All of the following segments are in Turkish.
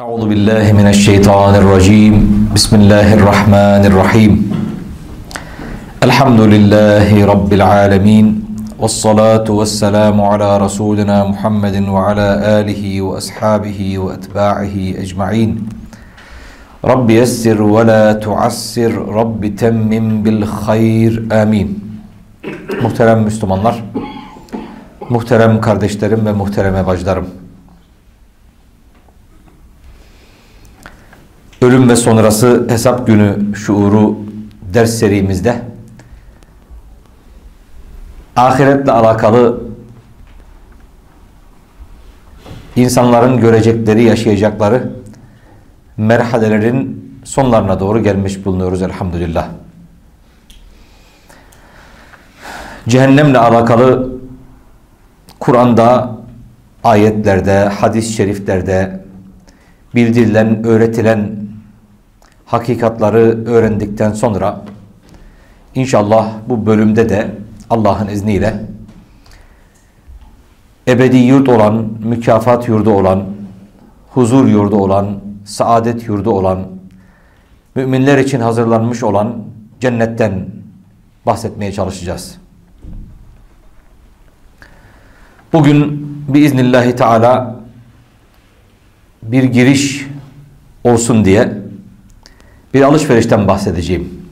أعوذ بالله من الشيطان الرجيم. بسم الله الرحمن الرحيم. الحمد لله رب العالمين والصلاة والسلام على رسولنا محمد وعلى آله وأصحابه وأتباعه أجمعين. رب يسر ولا تعسر رب تمم بالخير آمين. Muhterem Müslümanlar, muhterem kardeşlerim ve muhterem bacılarım. Ölüm ve sonrası hesap günü şuuru ders serimizde ahiretle alakalı insanların görecekleri, yaşayacakları merhalelerin sonlarına doğru gelmiş bulunuyoruz elhamdülillah. Cehennemle alakalı Kur'an'da, ayetlerde, hadis-i şeriflerde bildirilen, öğretilen hakikatları öğrendikten sonra inşallah bu bölümde de Allah'ın izniyle ebedi yurt olan, mükafat yurdu olan, huzur yurdu olan, saadet yurdu olan, müminler için hazırlanmış olan cennetten bahsetmeye çalışacağız. Bugün biiznillahü teala bir giriş olsun diye bir alışverişten bahsedeceğim.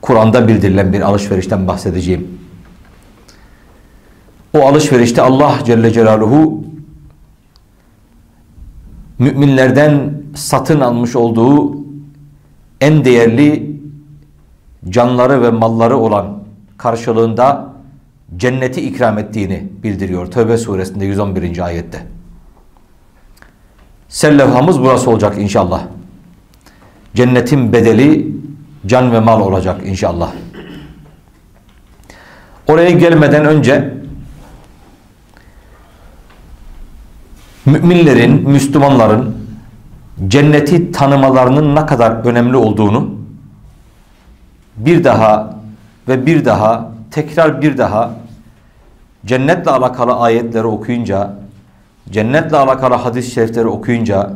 Kur'an'da bildirilen bir alışverişten bahsedeceğim. O alışverişte Allah Celle Celaluhu müminlerden satın almış olduğu en değerli canları ve malları olan karşılığında cenneti ikram ettiğini bildiriyor. Tövbe suresinde 111. ayette. Sellevhamız burası olacak inşallah. Cennetin bedeli can ve mal olacak inşallah. Oraya gelmeden önce müminlerin, Müslümanların cenneti tanımalarının ne kadar önemli olduğunu bir daha ve bir daha tekrar bir daha cennetle alakalı ayetleri okuyunca cennetle alakalı hadis-i şerifleri okuyunca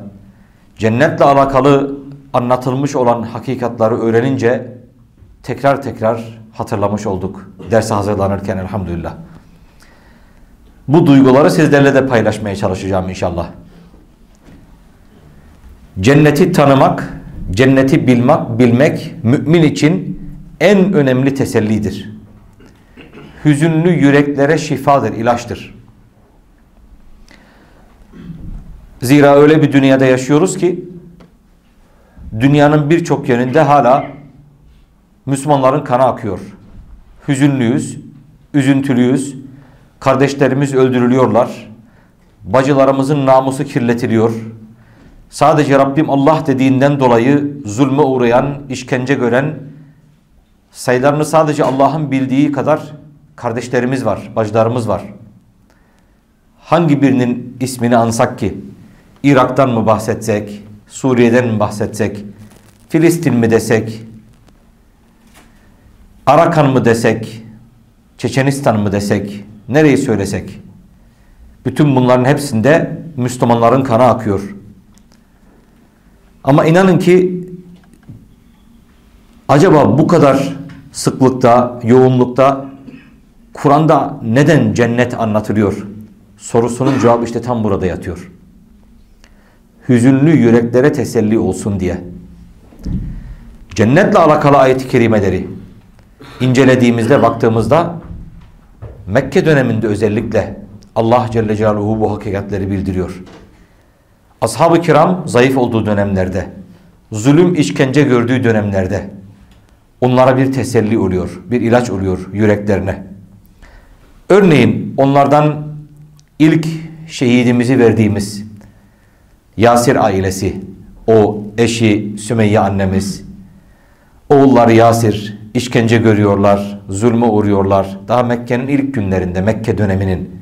cennetle alakalı anlatılmış olan hakikatları öğrenince tekrar tekrar hatırlamış olduk. Derse hazırlanırken elhamdülillah. Bu duyguları sizlerle de paylaşmaya çalışacağım inşallah. Cenneti tanımak, cenneti bilmek, bilmek mümin için en önemli tesellidir. Hüzünlü yüreklere şifadır, ilaçtır. Zira öyle bir dünyada yaşıyoruz ki dünyanın birçok yerinde hala Müslümanların kanı akıyor. Hüzünlüyüz, üzüntülüyüz. Kardeşlerimiz öldürülüyorlar. Bacılarımızın namusu kirletiliyor. Sadece Rabbim Allah dediğinden dolayı zulme uğrayan, işkence gören, sayılarını sadece Allah'ın bildiği kadar kardeşlerimiz var, bacılarımız var. Hangi birinin ismini ansak ki? Irak'tan mı bahsetsek, Suriye'den mi bahsetsek, Filistin mi desek, Arakan mı desek, Çeçenistan mı desek, nereyi söylesek, bütün bunların hepsinde Müslümanların kanı akıyor. Ama inanın ki acaba bu kadar sıklıkta, yoğunlukta Kur'an'da neden cennet anlatılıyor? Sorusunun cevabı işte tam burada yatıyor hüzünlü yüreklere teselli olsun diye. Cennetle alakalı ayet-i kerimeleri incelediğimizde baktığımızda Mekke döneminde özellikle Allah Celle Celaluhu bu hakikatleri bildiriyor. Ashab-ı kiram zayıf olduğu dönemlerde, zulüm işkence gördüğü dönemlerde onlara bir teselli oluyor, bir ilaç oluyor yüreklerine. Örneğin onlardan ilk şehidimizi verdiğimiz Yasir ailesi, o eşi Sümeyye annemiz, oğulları Yasir işkence görüyorlar, zulme uğruyorlar. Daha Mekke'nin ilk günlerinde, Mekke döneminin.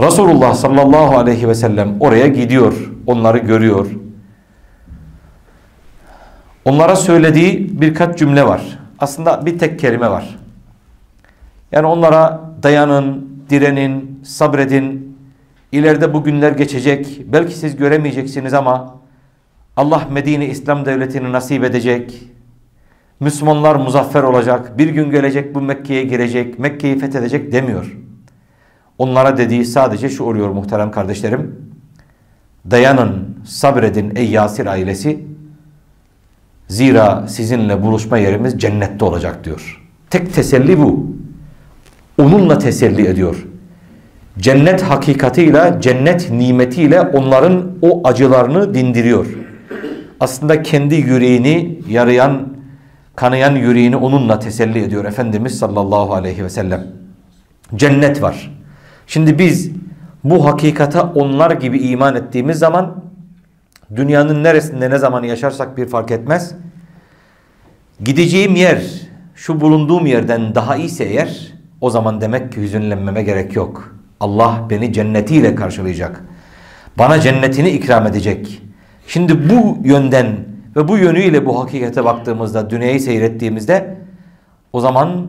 Resulullah sallallahu aleyhi ve sellem oraya gidiyor, onları görüyor. Onlara söylediği birkaç cümle var. Aslında bir tek kelime var. Yani onlara dayanın, direnin, sabredin, İleride bu günler geçecek. Belki siz göremeyeceksiniz ama Allah Medine İslam Devleti'ni nasip edecek. Müslümanlar muzaffer olacak. Bir gün gelecek bu Mekke'ye girecek. Mekke'yi fethedecek demiyor. Onlara dediği sadece şu oluyor muhterem kardeşlerim. Dayanın, sabredin ey Yasir ailesi. Zira sizinle buluşma yerimiz cennette olacak diyor. Tek teselli bu. Onunla teselli ediyor. Cennet hakikatiyle, cennet nimetiyle onların o acılarını dindiriyor. Aslında kendi yüreğini yarayan, kanayan yüreğini onunla teselli ediyor Efendimiz sallallahu aleyhi ve sellem. Cennet var. Şimdi biz bu hakikata onlar gibi iman ettiğimiz zaman dünyanın neresinde ne zaman yaşarsak bir fark etmez. Gideceğim yer şu bulunduğum yerden daha iyiyse eğer o zaman demek ki hüzünlenmeme gerek yok. Allah beni cennetiyle karşılayacak. Bana cennetini ikram edecek. Şimdi bu yönden ve bu yönüyle bu hakikate baktığımızda, dünyayı seyrettiğimizde o zaman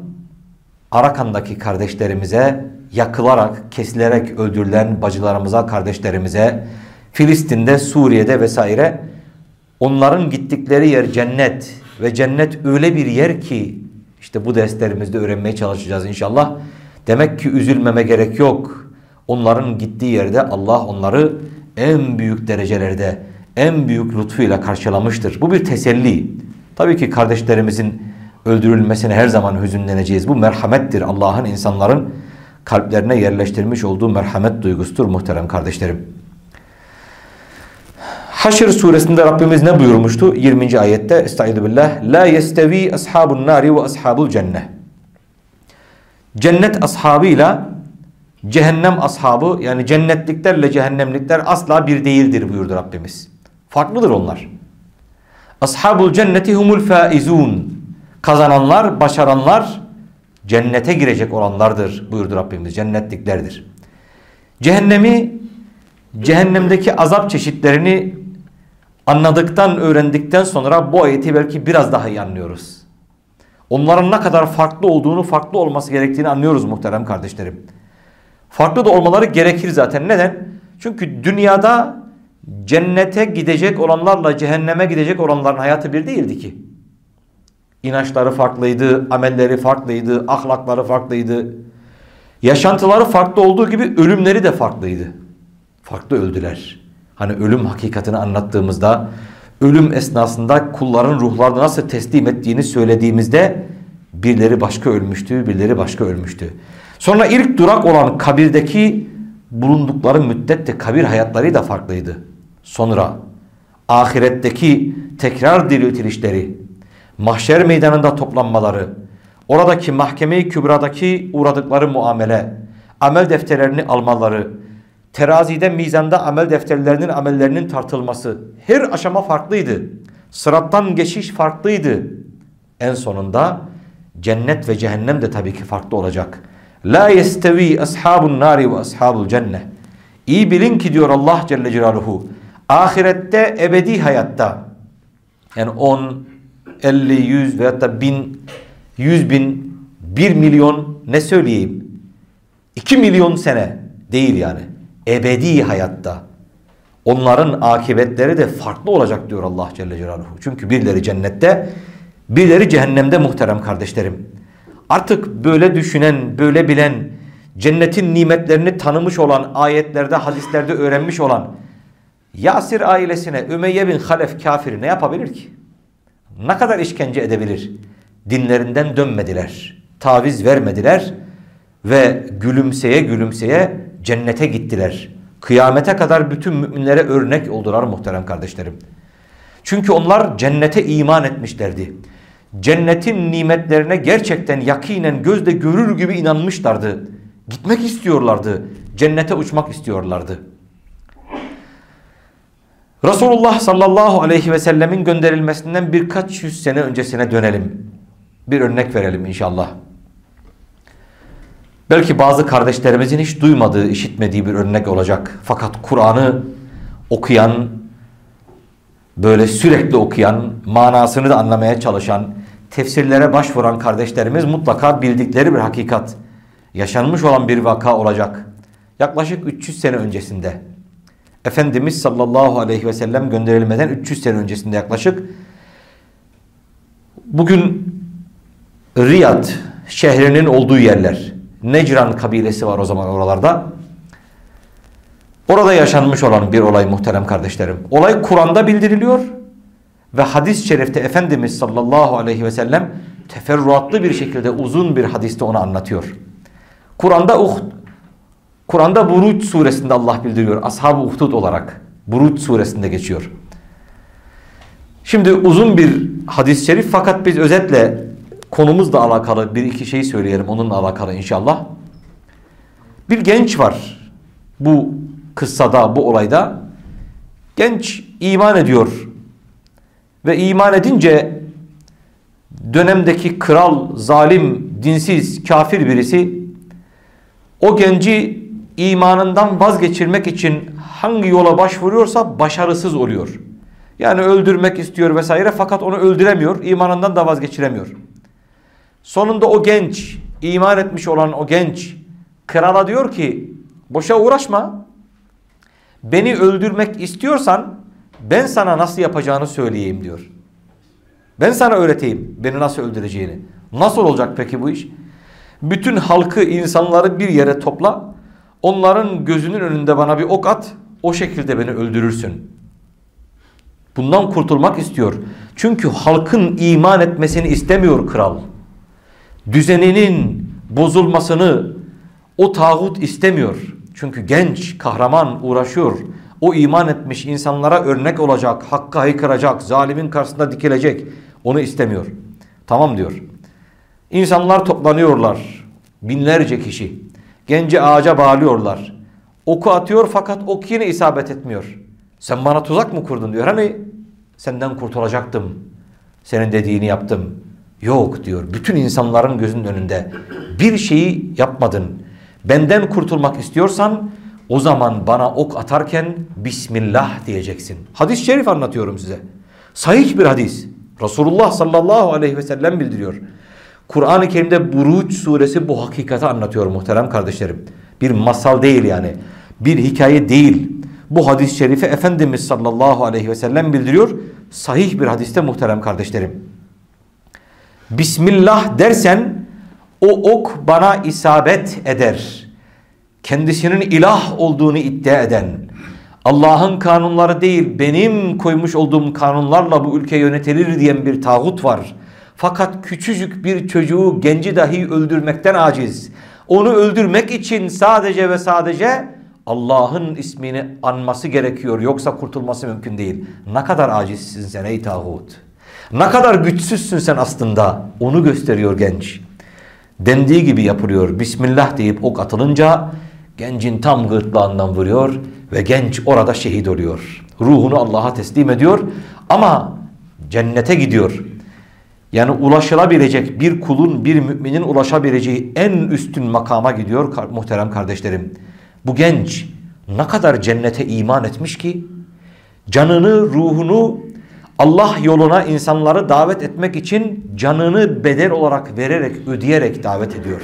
Arakan'daki kardeşlerimize yakılarak, kesilerek öldürülen bacılarımıza, kardeşlerimize, Filistin'de, Suriye'de vesaire onların gittikleri yer cennet ve cennet öyle bir yer ki işte bu derslerimizde öğrenmeye çalışacağız inşallah. Demek ki üzülmeme gerek yok. Onların gittiği yerde Allah onları en büyük derecelerde, en büyük lütfuyla karşılamıştır. Bu bir teselli. Tabii ki kardeşlerimizin öldürülmesine her zaman hüzünleneceğiz. Bu merhamettir. Allah'ın insanların kalplerine yerleştirmiş olduğu merhamet duygusudur muhterem kardeşlerim. Haşr suresinde Rabbimiz ne buyurmuştu? 20. ayette Estaizu billah La yestevi ashabun nari ve ashabul cennet Cennet ashabıyla cehennem ashabı yani cennetliklerle cehennemlikler asla bir değildir buyurdu Rabbimiz. Farklıdır onlar. Ashabul cenneti humul faizun. Kazananlar, başaranlar cennete girecek olanlardır buyurdu Rabbimiz. Cennetliklerdir. Cehennemi, cehennemdeki azap çeşitlerini anladıktan, öğrendikten sonra bu ayeti belki biraz daha iyi anlıyoruz. Onların ne kadar farklı olduğunu, farklı olması gerektiğini anlıyoruz muhterem kardeşlerim. Farklı da olmaları gerekir zaten. Neden? Çünkü dünyada cennete gidecek olanlarla cehenneme gidecek olanların hayatı bir değildi ki. İnançları farklıydı, amelleri farklıydı, ahlakları farklıydı. Yaşantıları farklı olduğu gibi ölümleri de farklıydı. Farklı öldüler. Hani ölüm hakikatini anlattığımızda ölüm esnasında kulların ruhlarını nasıl teslim ettiğini söylediğimizde birileri başka ölmüştü, birileri başka ölmüştü. Sonra ilk durak olan kabirdeki bulundukları müddette kabir hayatları da farklıydı. Sonra ahiretteki tekrar diriltilişleri, mahşer meydanında toplanmaları, oradaki mahkeme-i kübradaki uğradıkları muamele, amel defterlerini almaları, terazide mizanda amel defterlerinin amellerinin tartılması her aşama farklıydı. Sırattan geçiş farklıydı. En sonunda cennet ve cehennem de tabii ki farklı olacak. La yestevi ashabun nari ve ashabul cennet. İyi bilin ki diyor Allah Celle Celaluhu. Ahirette ebedi hayatta yani 10, 50, 100 veyahut da 1000, 100 bin, 1 milyon ne söyleyeyim? 2 milyon sene değil yani ebedi hayatta onların akıbetleri de farklı olacak diyor Allah Celle Celaluhu. Çünkü birileri cennette, birileri cehennemde muhterem kardeşlerim. Artık böyle düşünen, böyle bilen, cennetin nimetlerini tanımış olan, ayetlerde, hadislerde öğrenmiş olan Yasir ailesine Ümeyye bin Halef kafiri ne yapabilir ki? Ne kadar işkence edebilir? Dinlerinden dönmediler, taviz vermediler ve gülümseye gülümseye cennete gittiler. Kıyamete kadar bütün müminlere örnek oldular muhterem kardeşlerim. Çünkü onlar cennete iman etmişlerdi. Cennetin nimetlerine gerçekten yakinen gözde görür gibi inanmışlardı. Gitmek istiyorlardı. Cennete uçmak istiyorlardı. Resulullah sallallahu aleyhi ve sellemin gönderilmesinden birkaç yüz sene öncesine dönelim. Bir örnek verelim inşallah. Belki bazı kardeşlerimizin hiç duymadığı, işitmediği bir örnek olacak. Fakat Kur'an'ı okuyan, böyle sürekli okuyan, manasını da anlamaya çalışan, tefsirlere başvuran kardeşlerimiz mutlaka bildikleri bir hakikat, yaşanmış olan bir vaka olacak. yaklaşık 300 sene öncesinde Efendimiz sallallahu aleyhi ve sellem gönderilmeden 300 sene öncesinde yaklaşık bugün Riyad şehrinin olduğu yerler Necran kabilesi var o zaman oralarda. Orada yaşanmış olan bir olay muhterem kardeşlerim. Olay Kur'an'da bildiriliyor ve hadis-i şerifte Efendimiz sallallahu aleyhi ve sellem teferruatlı bir şekilde uzun bir hadiste onu anlatıyor. Kur'an'da Uhd Kur'an'da Buruç suresinde Allah bildiriyor. Ashab-ı Uhdud olarak. Buruç suresinde geçiyor. Şimdi uzun bir hadis-i şerif fakat biz özetle konumuzla alakalı bir iki şey söyleyelim onunla alakalı inşallah. Bir genç var bu kıssada bu olayda. Genç iman ediyor ve iman edince dönemdeki kral, zalim, dinsiz, kafir birisi o genci imanından vazgeçirmek için hangi yola başvuruyorsa başarısız oluyor. Yani öldürmek istiyor vesaire fakat onu öldüremiyor, imanından da vazgeçiremiyor. Sonunda o genç, iman etmiş olan o genç krala diyor ki boşa uğraşma. Beni öldürmek istiyorsan ben sana nasıl yapacağını söyleyeyim diyor. Ben sana öğreteyim beni nasıl öldüreceğini. Nasıl olacak peki bu iş? Bütün halkı, insanları bir yere topla. Onların gözünün önünde bana bir ok at. O şekilde beni öldürürsün. Bundan kurtulmak istiyor. Çünkü halkın iman etmesini istemiyor kral. Düzeninin bozulmasını o tağut istemiyor. Çünkü genç, kahraman uğraşıyor. O iman etmiş insanlara örnek olacak, hakka haykıracak, zalimin karşısında dikilecek. Onu istemiyor. Tamam diyor. İnsanlar toplanıyorlar. Binlerce kişi. Genci ağaca bağlıyorlar. Oku atıyor fakat ok yine isabet etmiyor. Sen bana tuzak mı kurdun diyor. Hani senden kurtulacaktım. Senin dediğini yaptım. Yok diyor. Bütün insanların gözünün önünde. Bir şeyi yapmadın. Benden kurtulmak istiyorsan o zaman bana ok atarken Bismillah diyeceksin. Hadis-i şerif anlatıyorum size. Sahih bir hadis. Resulullah sallallahu aleyhi ve sellem bildiriyor. Kur'an-ı Kerim'de Buruç suresi bu hakikati anlatıyor muhterem kardeşlerim. Bir masal değil yani. Bir hikaye değil. Bu hadis-i şerifi Efendimiz sallallahu aleyhi ve sellem bildiriyor. Sahih bir hadiste muhterem kardeşlerim. Bismillah dersen o ok bana isabet eder. Kendisinin ilah olduğunu iddia eden, Allah'ın kanunları değil benim koymuş olduğum kanunlarla bu ülke yönetilir diyen bir tağut var. Fakat küçücük bir çocuğu genci dahi öldürmekten aciz. Onu öldürmek için sadece ve sadece Allah'ın ismini anması gerekiyor. Yoksa kurtulması mümkün değil. Ne kadar acizsin sen ey tağut. Ne kadar güçsüzsün sen aslında. Onu gösteriyor genç. Dendiği gibi yapılıyor. Bismillah deyip ok atılınca gencin tam gırtlağından vuruyor ve genç orada şehit oluyor. Ruhunu Allah'a teslim ediyor ama cennete gidiyor. Yani ulaşılabilecek bir kulun, bir müminin ulaşabileceği en üstün makama gidiyor muhterem kardeşlerim. Bu genç ne kadar cennete iman etmiş ki canını, ruhunu Allah yoluna insanları davet etmek için canını bedel olarak vererek, ödeyerek davet ediyor.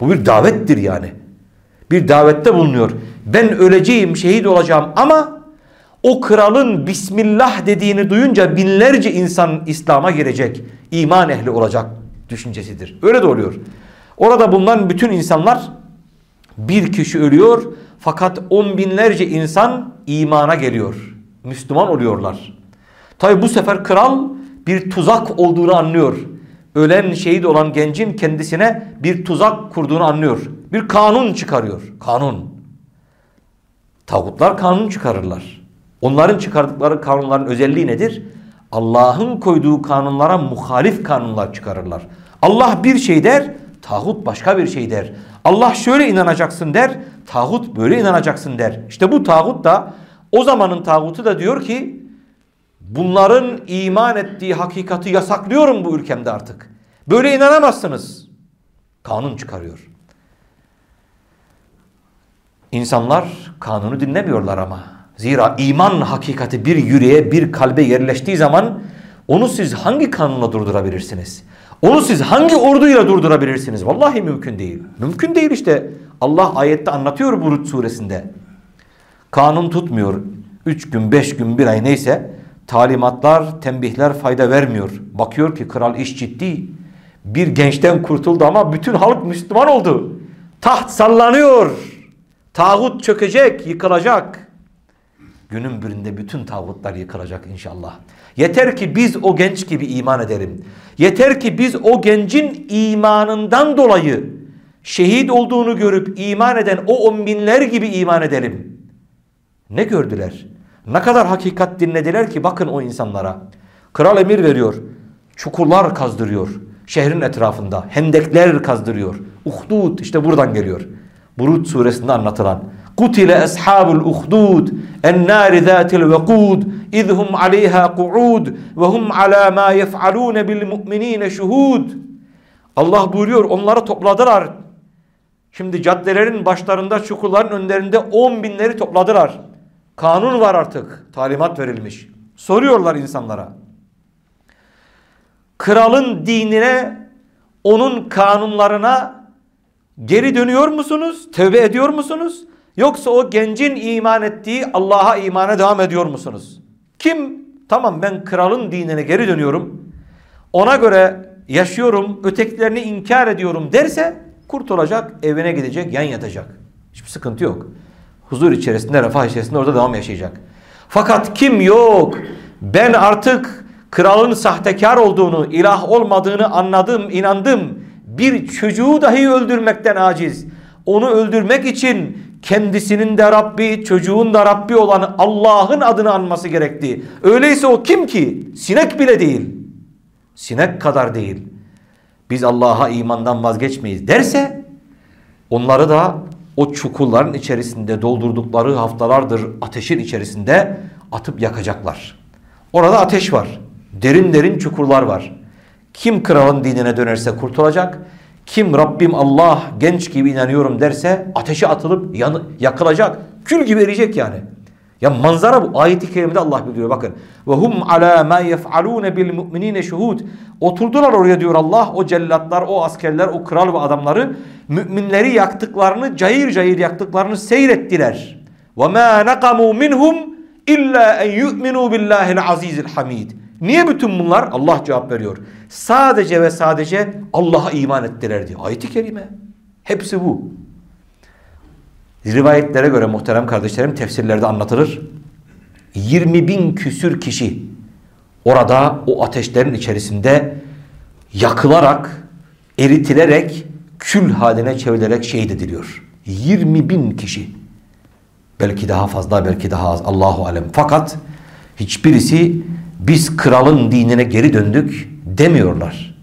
Bu bir davettir yani. Bir davette bulunuyor. Ben öleceğim, şehit olacağım ama o kralın Bismillah dediğini duyunca binlerce insan İslam'a girecek, iman ehli olacak düşüncesidir. Öyle de oluyor. Orada bulunan bütün insanlar bir kişi ölüyor fakat on binlerce insan imana geliyor. Müslüman oluyorlar. Tabi bu sefer kral bir tuzak olduğunu anlıyor. Ölen şehit olan gencin kendisine bir tuzak kurduğunu anlıyor. Bir kanun çıkarıyor. Kanun. Tağutlar kanun çıkarırlar. Onların çıkardıkları kanunların özelliği nedir? Allah'ın koyduğu kanunlara muhalif kanunlar çıkarırlar. Allah bir şey der, tağut başka bir şey der. Allah şöyle inanacaksın der, tağut böyle inanacaksın der. İşte bu tağut da o zamanın tağutu da diyor ki bunların iman ettiği hakikati yasaklıyorum bu ülkemde artık. Böyle inanamazsınız. Kanun çıkarıyor. İnsanlar kanunu dinlemiyorlar ama. Zira iman hakikati bir yüreğe, bir kalbe yerleştiği zaman onu siz hangi kanunla durdurabilirsiniz? Onu siz hangi orduyla durdurabilirsiniz? Vallahi mümkün değil. Mümkün değil işte. Allah ayette anlatıyor Burut suresinde. Kanun tutmuyor. Üç gün, beş gün, bir ay neyse talimatlar, tembihler fayda vermiyor. Bakıyor ki kral iş ciddi. Bir gençten kurtuldu ama bütün halk Müslüman oldu. Taht sallanıyor. Tağut çökecek, yıkılacak. Günün birinde bütün tağutlar yıkılacak inşallah. Yeter ki biz o genç gibi iman edelim. Yeter ki biz o gencin imanından dolayı şehit olduğunu görüp iman eden o on binler gibi iman edelim. Ne gördüler? Ne kadar hakikat dinlediler ki bakın o insanlara. Kral emir veriyor. Çukurlar kazdırıyor. Şehrin etrafında. Hendekler kazdırıyor. Uhdud işte buradan geliyor. Burut suresinde anlatılan. Kutile ashabul uhdud ennâri zâtil vekûd izhum aleyha ku'ud ve hum alâ mâ yef'alûne bil mu'minîne şuhud. Allah buyuruyor onları topladılar. Şimdi caddelerin başlarında çukurların önlerinde on binleri topladılar. Kanun var artık. Talimat verilmiş. Soruyorlar insanlara. Kralın dinine, onun kanunlarına geri dönüyor musunuz? Tövbe ediyor musunuz? Yoksa o gencin iman ettiği Allah'a imana devam ediyor musunuz? Kim? Tamam ben kralın dinine geri dönüyorum. Ona göre yaşıyorum, ötekilerini inkar ediyorum derse kurtulacak, evine gidecek, yan yatacak. Hiçbir sıkıntı yok. Huzur içerisinde, refah içerisinde orada devam yaşayacak. Fakat kim yok? Ben artık kralın sahtekar olduğunu, ilah olmadığını anladım, inandım. Bir çocuğu dahi öldürmekten aciz. Onu öldürmek için kendisinin de Rabbi, çocuğun da Rabbi olan Allah'ın adını anması gerekti. Öyleyse o kim ki? Sinek bile değil. Sinek kadar değil. Biz Allah'a imandan vazgeçmeyiz derse onları da o çukurların içerisinde doldurdukları haftalardır ateşin içerisinde atıp yakacaklar. Orada ateş var. Derin derin çukurlar var. Kim kralın dinine dönerse kurtulacak. Kim Rabbim Allah genç gibi inanıyorum derse ateşe atılıp yanı, yakılacak. Kül gibi eriyecek yani. Ya manzara bu. Ayet-i kerimede Allah biliyor bakın. Ve hum ala ma yef'alun bil mu'minine şuhud. Oturdular oraya diyor Allah. O cellatlar, o askerler, o kral ve adamları müminleri yaktıklarını, cayır cayır yaktıklarını seyrettiler. Ve ma naqamu minhum illa en yu'minu billahil azizil hamid. Niye bütün bunlar? Allah cevap veriyor. Sadece ve sadece Allah'a iman ettiler diyor. Ayet-i kerime. Hepsi bu. Rivayetlere göre muhterem kardeşlerim tefsirlerde anlatılır. 20 bin küsür kişi orada o ateşlerin içerisinde yakılarak, eritilerek, kül haline çevrilerek şehit ediliyor. 20 bin kişi. Belki daha fazla, belki daha az. Allahu alem. Fakat hiçbirisi biz kralın dinine geri döndük demiyorlar.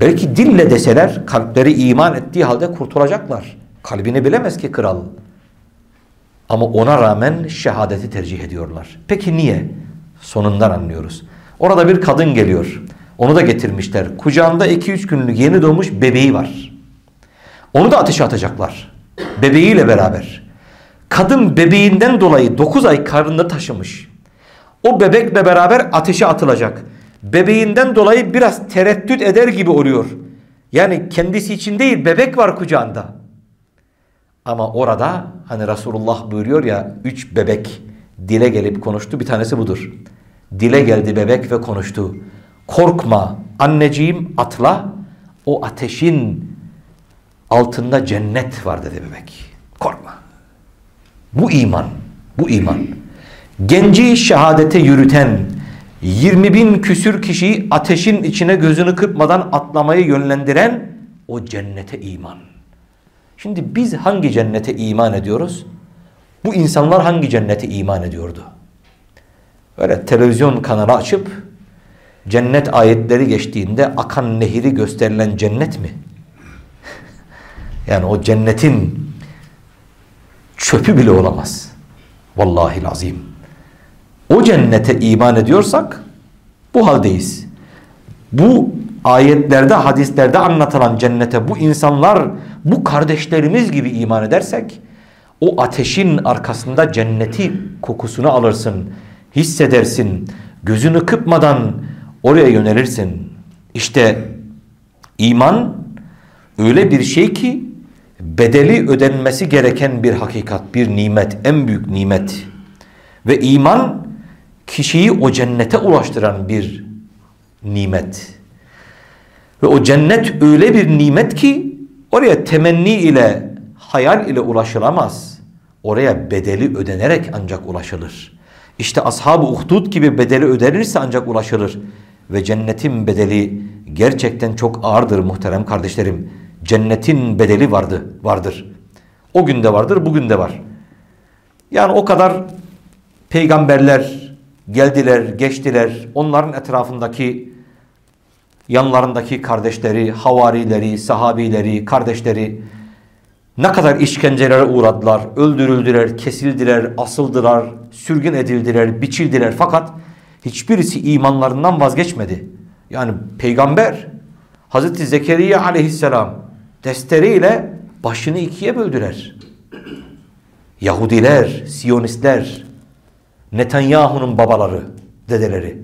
Belki dille deseler kalpleri iman ettiği halde kurtulacaklar. Kalbini bilemez ki kral. Ama ona rağmen şehadeti tercih ediyorlar. Peki niye? Sonundan anlıyoruz. Orada bir kadın geliyor. Onu da getirmişler. Kucağında 2-3 günlük yeni doğmuş bebeği var. Onu da ateşe atacaklar. Bebeğiyle beraber. Kadın bebeğinden dolayı 9 ay karnında taşımış. O bebekle beraber ateşe atılacak. Bebeğinden dolayı biraz tereddüt eder gibi oluyor. Yani kendisi için değil bebek var kucağında. Ama orada hani Resulullah buyuruyor ya üç bebek dile gelip konuştu. Bir tanesi budur. Dile geldi bebek ve konuştu. Korkma anneciğim atla o ateşin altında cennet var dedi bebek. Korkma. Bu iman. Bu iman. Genci şehadete yürüten 20 bin küsür kişiyi ateşin içine gözünü kırpmadan atlamayı yönlendiren o cennete iman. Şimdi biz hangi cennete iman ediyoruz? Bu insanlar hangi cennete iman ediyordu? Öyle televizyon kanalı açıp cennet ayetleri geçtiğinde akan nehri gösterilen cennet mi? yani o cennetin çöpü bile olamaz. Vallahi lazim. O cennete iman ediyorsak bu haldeyiz. Bu ayetlerde, hadislerde anlatılan cennete bu insanlar, bu kardeşlerimiz gibi iman edersek o ateşin arkasında cenneti kokusunu alırsın, hissedersin, gözünü kıpmadan oraya yönelirsin. İşte iman öyle bir şey ki bedeli ödenmesi gereken bir hakikat, bir nimet, en büyük nimet. Ve iman kişiyi o cennete ulaştıran bir nimet. Ve o cennet öyle bir nimet ki oraya temenni ile, hayal ile ulaşılamaz. Oraya bedeli ödenerek ancak ulaşılır. İşte ashab-ı uhdud gibi bedeli ödenirse ancak ulaşılır. Ve cennetin bedeli gerçekten çok ağırdır muhterem kardeşlerim. Cennetin bedeli vardı, vardır. O günde vardır, bugün de var. Yani o kadar peygamberler geldiler, geçtiler. Onların etrafındaki yanlarındaki kardeşleri, havarileri, sahabileri, kardeşleri ne kadar işkencelere uğradılar, öldürüldüler, kesildiler, asıldılar, sürgün edildiler, biçildiler. Fakat hiçbirisi imanlarından vazgeçmedi. Yani peygamber Hazreti Zekeriya aleyhisselam testeriyle başını ikiye böldüler. Yahudiler, Siyonistler, Netanyahu'nun babaları, dedeleri.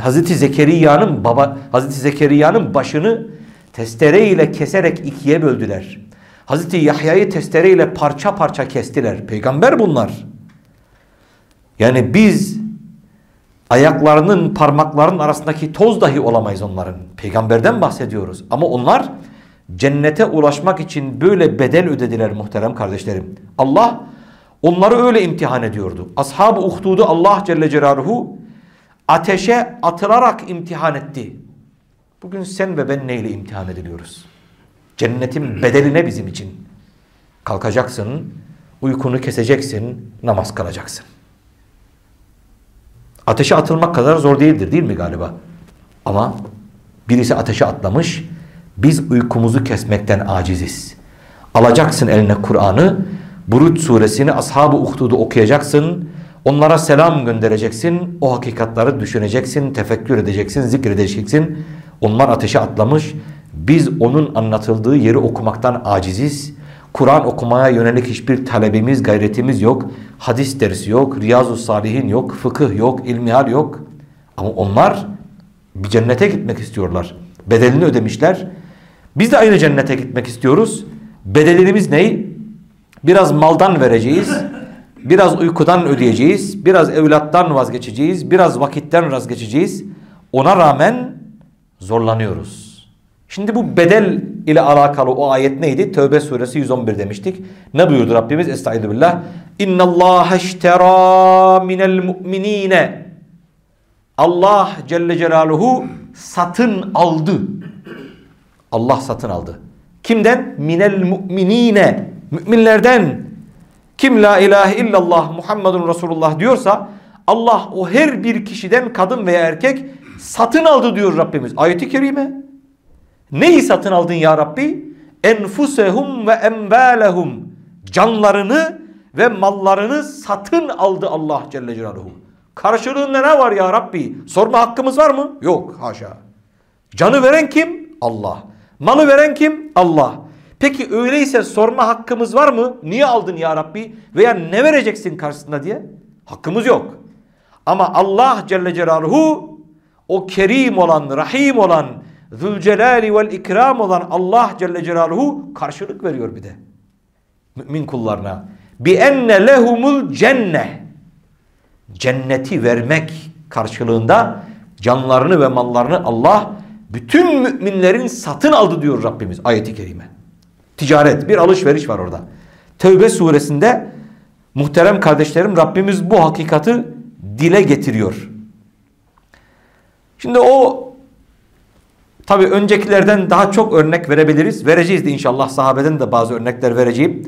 Hazreti Zekeriya'nın baba Hazreti Zekeriya'nın başını testereyle keserek ikiye böldüler. Hazreti Yahya'yı testereyle parça parça kestiler. Peygamber bunlar. Yani biz ayaklarının parmaklarının arasındaki toz dahi olamayız onların. Peygamberden bahsediyoruz. Ama onlar cennete ulaşmak için böyle bedel ödediler muhterem kardeşlerim. Allah onları öyle imtihan ediyordu. Ashab-ı Uhdud'u Allah Celle Celaluhu ateşe atılarak imtihan etti. Bugün sen ve ben neyle imtihan ediliyoruz? Cennetin bedeli ne bizim için? Kalkacaksın, uykunu keseceksin, namaz kılacaksın. Ateşe atılmak kadar zor değildir değil mi galiba? Ama birisi ateşe atlamış, biz uykumuzu kesmekten aciziz. Alacaksın eline Kur'an'ı, Buruç suresini Ashab-ı Uhdud'u okuyacaksın, onlara selam göndereceksin, o hakikatları düşüneceksin, tefekkür edeceksin, zikredeceksin. Onlar ateşe atlamış, biz onun anlatıldığı yeri okumaktan aciziz. Kur'an okumaya yönelik hiçbir talebimiz, gayretimiz yok. Hadis dersi yok, Riyazu Salihin yok, fıkıh yok, ilmihal yok. Ama onlar bir cennete gitmek istiyorlar. Bedelini ödemişler. Biz de aynı cennete gitmek istiyoruz. Bedelimiz ne? Biraz maldan vereceğiz. Biraz uykudan ödeyeceğiz. Biraz evlattan vazgeçeceğiz. Biraz vakitten vazgeçeceğiz. Ona rağmen zorlanıyoruz. Şimdi bu bedel ile alakalı o ayet neydi? Tövbe suresi 111 demiştik. Ne buyurdu Rabbimiz? Estaizu billah. İnna Allah iştera minel mu'minine. Allah Celle Celaluhu satın aldı. Allah satın aldı. Kimden? Minel mu'minine. Müminlerden. Kim la ilahe illallah Muhammedun Resulullah diyorsa Allah o her bir kişiden kadın veya erkek satın aldı diyor Rabbimiz. Ayeti kerime. Neyi satın aldın ya Rabbi? Enfusehum ve emvalehum. Canlarını ve mallarını satın aldı Allah Celle Celaluhu. Karşılığında ne var ya Rabbi? Sorma hakkımız var mı? Yok haşa. Canı veren kim? Allah. Malı veren kim? Allah. Peki öyleyse sorma hakkımız var mı? Niye aldın ya Rabbi? Veya ne vereceksin karşısında diye? Hakkımız yok. Ama Allah Celle Celaluhu o kerim olan, rahim olan, zülcelali vel ikram olan Allah Celle Celaluhu karşılık veriyor bir de. Mümin kullarına. Bi enne lehumul cenne. Cenneti vermek karşılığında canlarını ve mallarını Allah bütün müminlerin satın aldı diyor Rabbimiz ayeti kerime. Ticaret bir alışveriş var orada. Tevbe suresinde muhterem kardeşlerim Rabbimiz bu hakikati dile getiriyor. Şimdi o tabi öncekilerden daha çok örnek verebiliriz. Vereceğiz de inşallah sahabeden de bazı örnekler vereceğim.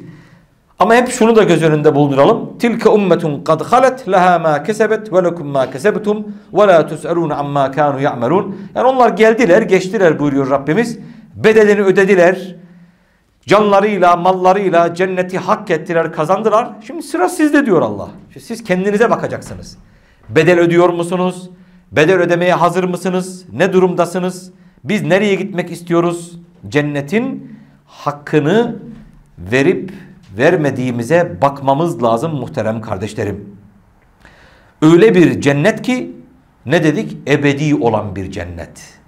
Ama hep şunu da göz önünde bulunduralım. Tilke ummetun kad halet leha ma kesebet ve lekum ma kesebtum ve la tus'alun amma kanu ya'malun. Yani onlar geldiler, geçtiler buyuruyor Rabbimiz. Bedelini ödediler. Canlarıyla, mallarıyla cenneti hak ettiler, kazandılar. Şimdi sıra sizde diyor Allah. Siz kendinize bakacaksınız. Bedel ödüyor musunuz? Bedel ödemeye hazır mısınız? Ne durumdasınız? Biz nereye gitmek istiyoruz? Cennetin hakkını verip vermediğimize bakmamız lazım muhterem kardeşlerim. Öyle bir cennet ki ne dedik? Ebedi olan bir cennet.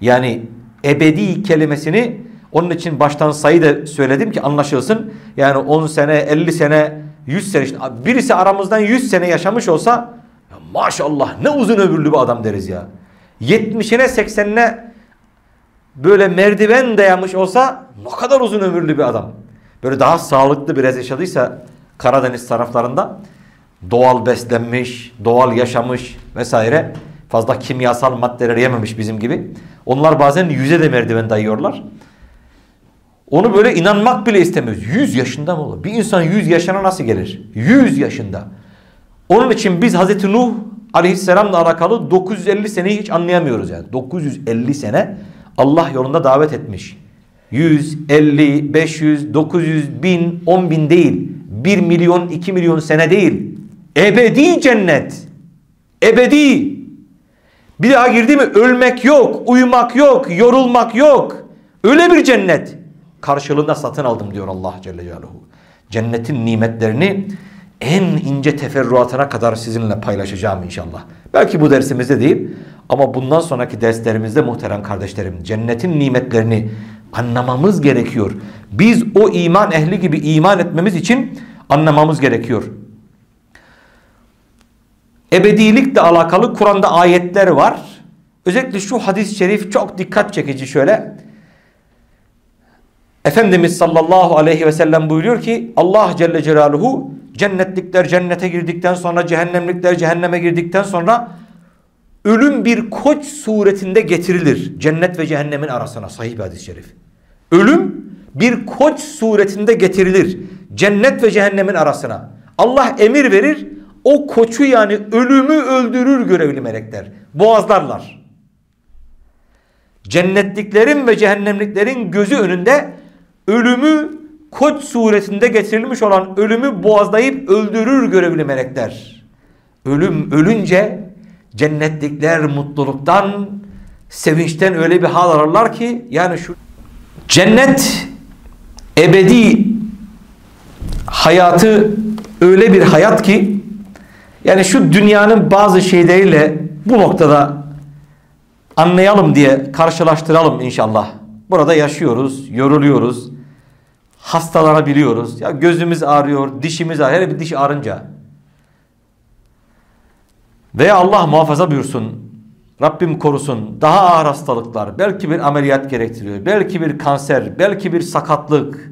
Yani ebedi kelimesini Onun için baştan sayı da söyledim ki anlaşılsın. Yani 10 sene, 50 sene, 100 sene. Işte birisi aramızdan 100 sene yaşamış olsa ya maşallah ne uzun ömürlü bir adam deriz ya. 70'ine 80'ine böyle merdiven dayamış olsa ne kadar uzun ömürlü bir adam. Böyle daha sağlıklı biraz yaşadıysa Karadeniz taraflarında doğal beslenmiş, doğal yaşamış vesaire fazla kimyasal maddeler yememiş bizim gibi. Onlar bazen yüze de merdiven dayıyorlar. Onu böyle inanmak bile istemiyoruz. 100 yaşında mı olur? Bir insan 100 yaşına nasıl gelir? 100 yaşında. Onun için biz Hazreti Nuh aleyhisselamla alakalı 950 seneyi hiç anlayamıyoruz yani. 950 sene Allah yolunda davet etmiş. 100, 50, 500, 900, 1000, 10 bin değil. 1 milyon, 2 milyon sene değil. Ebedi cennet. Ebedi. Bir daha girdi mi ölmek yok, uyumak yok, yorulmak yok. Öyle bir cennet. Karşılığında satın aldım diyor Allah Celle Celaluhu. Cennetin nimetlerini en ince teferruatına kadar sizinle paylaşacağım inşallah. Belki bu dersimizde değil ama bundan sonraki derslerimizde muhterem kardeşlerim cennetin nimetlerini anlamamız gerekiyor. Biz o iman ehli gibi iman etmemiz için anlamamız gerekiyor. Ebedilikle alakalı Kur'an'da ayetler var. Özellikle şu hadis-i şerif çok dikkat çekici şöyle. Efendimiz sallallahu aleyhi ve sellem buyuruyor ki Allah Celle Celaluhu cennetlikler cennete girdikten sonra cehennemlikler cehenneme girdikten sonra ölüm bir koç suretinde getirilir. Cennet ve cehennemin arasına sahih bir hadis-i şerif. Ölüm bir koç suretinde getirilir. Cennet ve cehennemin arasına. Allah emir verir. O koçu yani ölümü öldürür görevli melekler. Boğazlarlar. Cennetliklerin ve cehennemliklerin gözü önünde ölümü koç suretinde getirilmiş olan ölümü boğazlayıp öldürür görevli melekler. Ölüm ölünce cennetlikler mutluluktan, sevinçten öyle bir hal alırlar ki yani şu cennet ebedi hayatı öyle bir hayat ki yani şu dünyanın bazı şeyleriyle bu noktada anlayalım diye karşılaştıralım inşallah. Burada yaşıyoruz, yoruluyoruz, hastalanabiliyoruz. Ya gözümüz ağrıyor, dişimiz ağrıyor. Hele bir diş ağrınca. Veya Allah muhafaza buyursun. Rabbim korusun. Daha ağır hastalıklar. Belki bir ameliyat gerektiriyor. Belki bir kanser. Belki bir sakatlık.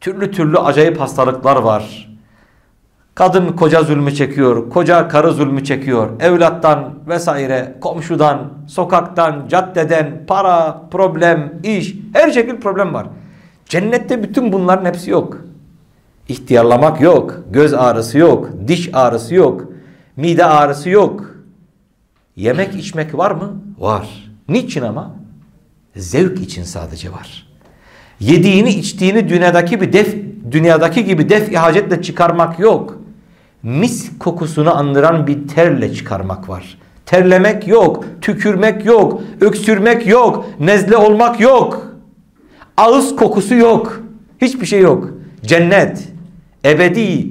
Türlü türlü acayip hastalıklar var. Kadın koca zulmü çekiyor. Koca karı zulmü çekiyor. Evlattan vesaire, komşudan, sokaktan, caddeden, para, problem, iş. Her şekil problem var. Cennette bütün bunların hepsi yok. İhtiyarlamak yok. Göz ağrısı yok. Diş ağrısı yok. Mide ağrısı yok. Yemek içmek var mı? Var. Niçin ama? Zevk için sadece var. Yediğini içtiğini dünyadaki bir def dünyadaki gibi def ihacetle çıkarmak yok. Mis kokusunu andıran bir terle çıkarmak var. Terlemek yok, tükürmek yok, öksürmek yok, nezle olmak yok. Ağız kokusu yok. Hiçbir şey yok. Cennet, ebedi.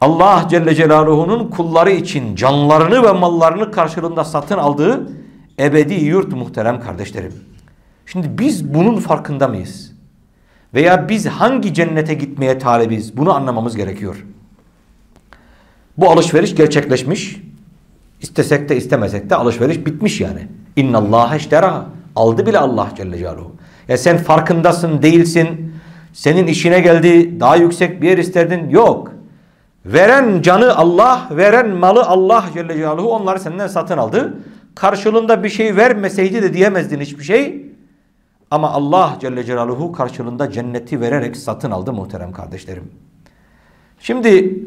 Allah Celle Celaluhu'nun kulları için canlarını ve mallarını karşılığında satın aldığı ebedi yurt muhterem kardeşlerim. Şimdi biz bunun farkında mıyız? Veya biz hangi cennete gitmeye talibiz? Bunu anlamamız gerekiyor. Bu alışveriş gerçekleşmiş. İstesek de istemesek de alışveriş bitmiş yani. İnna Allah iştera. Aldı bile Allah Celle Celaluhu. Ya sen farkındasın değilsin. Senin işine geldi daha yüksek bir yer isterdin. Yok. Veren canı Allah, veren malı Allah Celle Celaluhu onları senden satın aldı. Karşılığında bir şey vermeseydi de diyemezdin hiçbir şey. Ama Allah Celle Celaluhu karşılığında cenneti vererek satın aldı muhterem kardeşlerim. Şimdi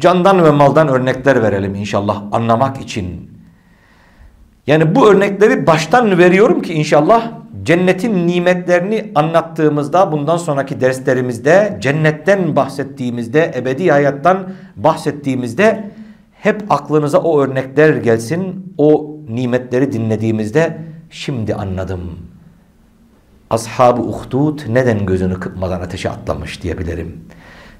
candan ve maldan örnekler verelim inşallah anlamak için. Yani bu örnekleri baştan veriyorum ki inşallah cennetin nimetlerini anlattığımızda bundan sonraki derslerimizde cennetten bahsettiğimizde ebedi hayattan bahsettiğimizde hep aklınıza o örnekler gelsin. O nimetleri dinlediğimizde şimdi anladım. Ashab-ı neden gözünü kırpmadan ateşe atlamış diyebilirim.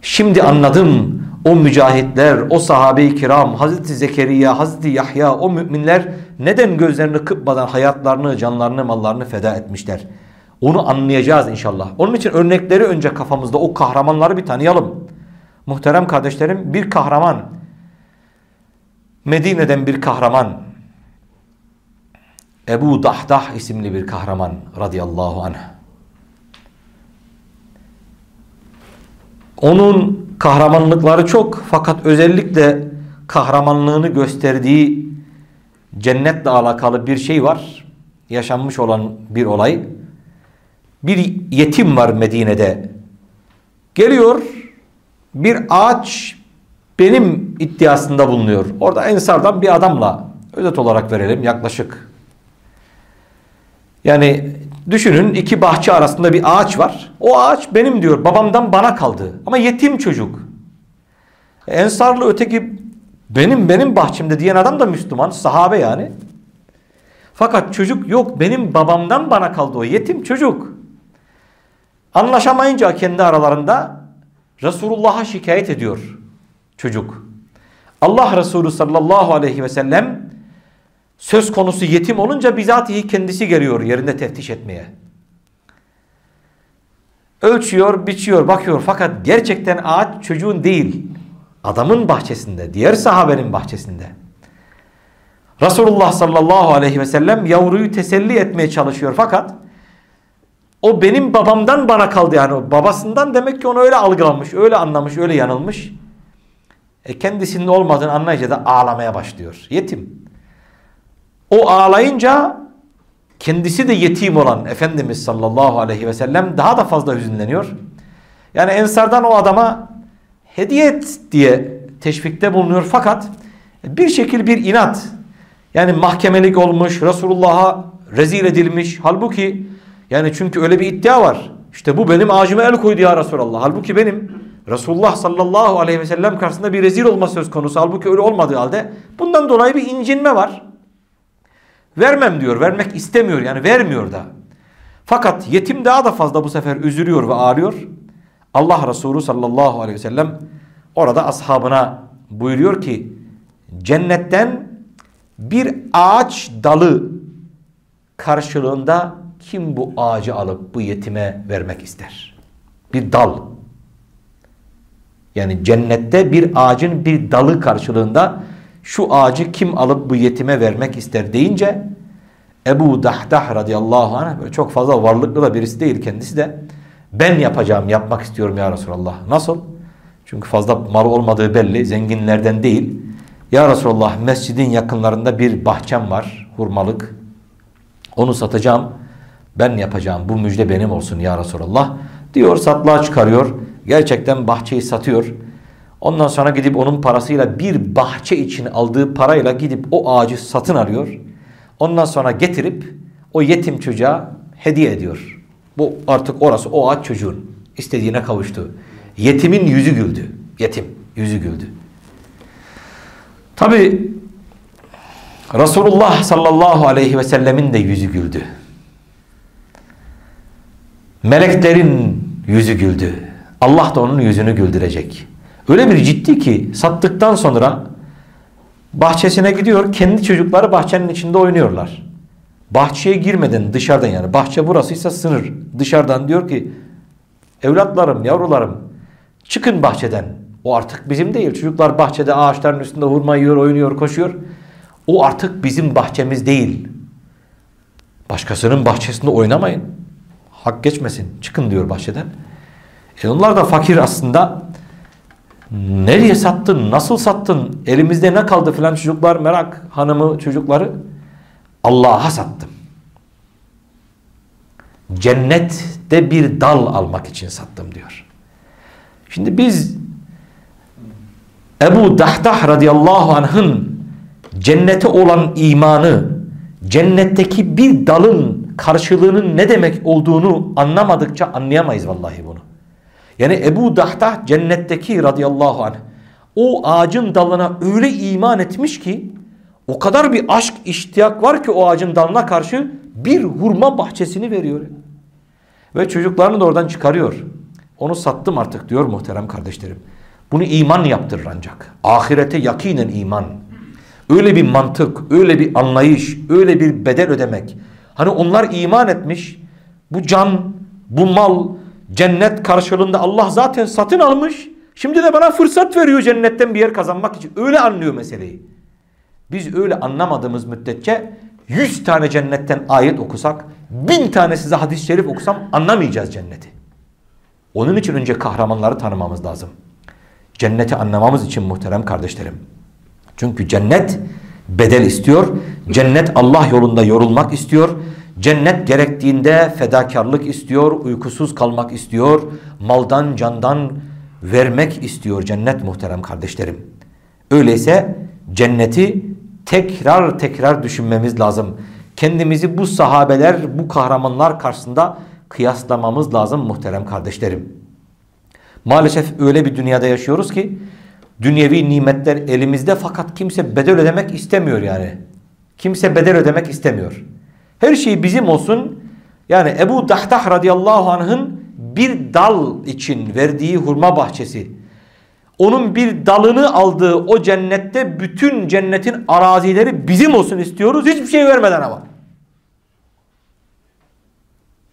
Şimdi anladım o mücahitler, o sahabe-i kiram, Hazreti Zekeriya, Hazreti Yahya, o müminler neden gözlerini kıpmadan hayatlarını, canlarını, mallarını feda etmişler. Onu anlayacağız inşallah. Onun için örnekleri önce kafamızda o kahramanları bir tanıyalım. Muhterem kardeşlerim bir kahraman, Medine'den bir kahraman, Ebu Dahdah isimli bir kahraman radıyallahu anh. Onun kahramanlıkları çok fakat özellikle kahramanlığını gösterdiği cennetle alakalı bir şey var. Yaşanmış olan bir olay. Bir yetim var Medine'de. Geliyor bir ağaç benim iddiasında bulunuyor. Orada Ensar'dan bir adamla özet olarak verelim yaklaşık. Yani düşünün iki bahçe arasında bir ağaç var. O ağaç benim diyor babamdan bana kaldı. Ama yetim çocuk. Ensarlı öteki benim benim bahçemde diyen adam da Müslüman sahabe yani. Fakat çocuk yok benim babamdan bana kaldı o yetim çocuk. Anlaşamayınca kendi aralarında Resulullah'a şikayet ediyor çocuk. Allah Resulü sallallahu aleyhi ve sellem söz konusu yetim olunca bizatihi kendisi geliyor yerinde teftiş etmeye. Ölçüyor, biçiyor, bakıyor fakat gerçekten ağaç çocuğun değil. Adamın bahçesinde, diğer sahabenin bahçesinde. Resulullah sallallahu aleyhi ve sellem yavruyu teselli etmeye çalışıyor fakat o benim babamdan bana kaldı yani babasından demek ki onu öyle algılamış, öyle anlamış, öyle yanılmış. E kendisinin olmadığını anlayınca da ağlamaya başlıyor. Yetim. O ağlayınca kendisi de yetim olan Efendimiz sallallahu aleyhi ve sellem daha da fazla hüzünleniyor. Yani Ensardan o adama hediye et diye teşvikte bulunuyor. Fakat bir şekil bir inat yani mahkemelik olmuş Resulullah'a rezil edilmiş. Halbuki yani çünkü öyle bir iddia var. İşte bu benim ağacıma el koydu ya Resulallah. Halbuki benim Resulullah sallallahu aleyhi ve sellem karşısında bir rezil olma söz konusu. Halbuki öyle olmadığı halde bundan dolayı bir incinme var vermem diyor vermek istemiyor yani vermiyor da fakat yetim daha da fazla bu sefer üzülüyor ve ağlıyor Allah Resulü sallallahu aleyhi ve sellem orada ashabına buyuruyor ki cennetten bir ağaç dalı karşılığında kim bu ağacı alıp bu yetime vermek ister? Bir dal. Yani cennette bir ağacın bir dalı karşılığında şu ağacı kim alıp bu yetime vermek ister deyince Ebu Dahdah radıyallahu anh böyle çok fazla varlıklı da birisi değil kendisi de ben yapacağım, yapmak istiyorum ya Resulallah. Nasıl? Çünkü fazla mal olmadığı belli, zenginlerden değil. Ya Resulallah mescidin yakınlarında bir bahçem var, hurmalık. Onu satacağım, ben yapacağım, bu müjde benim olsun ya Resulallah. Diyor, satlığa çıkarıyor. Gerçekten bahçeyi satıyor. Ondan sonra gidip onun parasıyla bir bahçe için aldığı parayla gidip o ağacı satın alıyor. Ondan sonra getirip o yetim çocuğa hediye ediyor. Bu artık orası o ağaç çocuğun istediğine kavuştu. Yetimin yüzü güldü. Yetim yüzü güldü. Tabi Resulullah sallallahu aleyhi ve sellemin de yüzü güldü. Meleklerin yüzü güldü. Allah da onun yüzünü güldürecek. Öyle bir ciddi ki sattıktan sonra bahçesine gidiyor. Kendi çocukları bahçenin içinde oynuyorlar. Bahçeye girmeden dışarıdan yani bahçe burasıysa sınır. Dışarıdan diyor ki evlatlarım yavrularım çıkın bahçeden. O artık bizim değil. Çocuklar bahçede ağaçların üstünde hurma yiyor, oynuyor, koşuyor. O artık bizim bahçemiz değil. Başkasının bahçesinde oynamayın. Hak geçmesin. Çıkın diyor bahçeden. E onlar da fakir aslında. Nereye sattın? Nasıl sattın? Elimizde ne kaldı filan çocuklar merak. Hanımı çocukları. Allah'a sattım. Cennette bir dal almak için sattım diyor. Şimdi biz Ebu Dahdah radıyallahu anh'ın cennete olan imanı, cennetteki bir dalın karşılığının ne demek olduğunu anlamadıkça anlayamayız vallahi bunu. Yani Ebu Dahdah cennetteki radıyallahu anh o ağacın dalına öyle iman etmiş ki o kadar bir aşk, iştiyak var ki o ağacın dalına karşı bir hurma bahçesini veriyor. Ve çocuklarını da oradan çıkarıyor. Onu sattım artık diyor muhterem kardeşlerim. Bunu iman yaptırır ancak. Ahirete yakinen iman. Öyle bir mantık, öyle bir anlayış, öyle bir bedel ödemek. Hani onlar iman etmiş. Bu can, bu mal, cennet karşılığında Allah zaten satın almış. Şimdi de bana fırsat veriyor cennetten bir yer kazanmak için. Öyle anlıyor meseleyi. Biz öyle anlamadığımız müddetçe yüz tane cennetten ayet okusak, bin tane size hadis-i şerif okusam anlamayacağız cenneti. Onun için önce kahramanları tanımamız lazım. Cenneti anlamamız için muhterem kardeşlerim. Çünkü cennet bedel istiyor. Cennet Allah yolunda yorulmak istiyor. Cennet gerektiğinde fedakarlık istiyor, uykusuz kalmak istiyor, maldan candan vermek istiyor cennet muhterem kardeşlerim. Öyleyse cenneti tekrar tekrar düşünmemiz lazım. Kendimizi bu sahabeler, bu kahramanlar karşısında kıyaslamamız lazım muhterem kardeşlerim. Maalesef öyle bir dünyada yaşıyoruz ki dünyevi nimetler elimizde fakat kimse bedel ödemek istemiyor yani. Kimse bedel ödemek istemiyor. Her şey bizim olsun. Yani Ebu Dahtah radıyallahu anh'ın bir dal için verdiği hurma bahçesi. Onun bir dalını aldığı o cennette bütün cennetin arazileri bizim olsun istiyoruz. Hiçbir şey vermeden ama.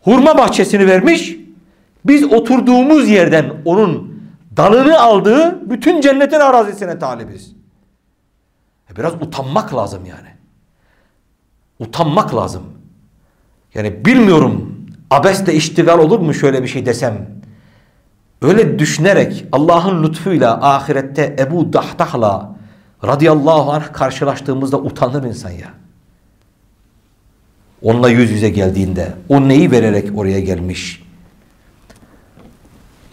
Hurma bahçesini vermiş. Biz oturduğumuz yerden onun dalını aldığı bütün cennetin arazisine talibiz. E biraz utanmak lazım yani. Utanmak lazım. Yani bilmiyorum abesle iştigal olur mu şöyle bir şey desem. Öyle düşünerek Allah'ın lütfuyla ahirette Ebu Dahtah'la radıyallahu anh karşılaştığımızda utanır insan ya. Onunla yüz yüze geldiğinde o neyi vererek oraya gelmiş.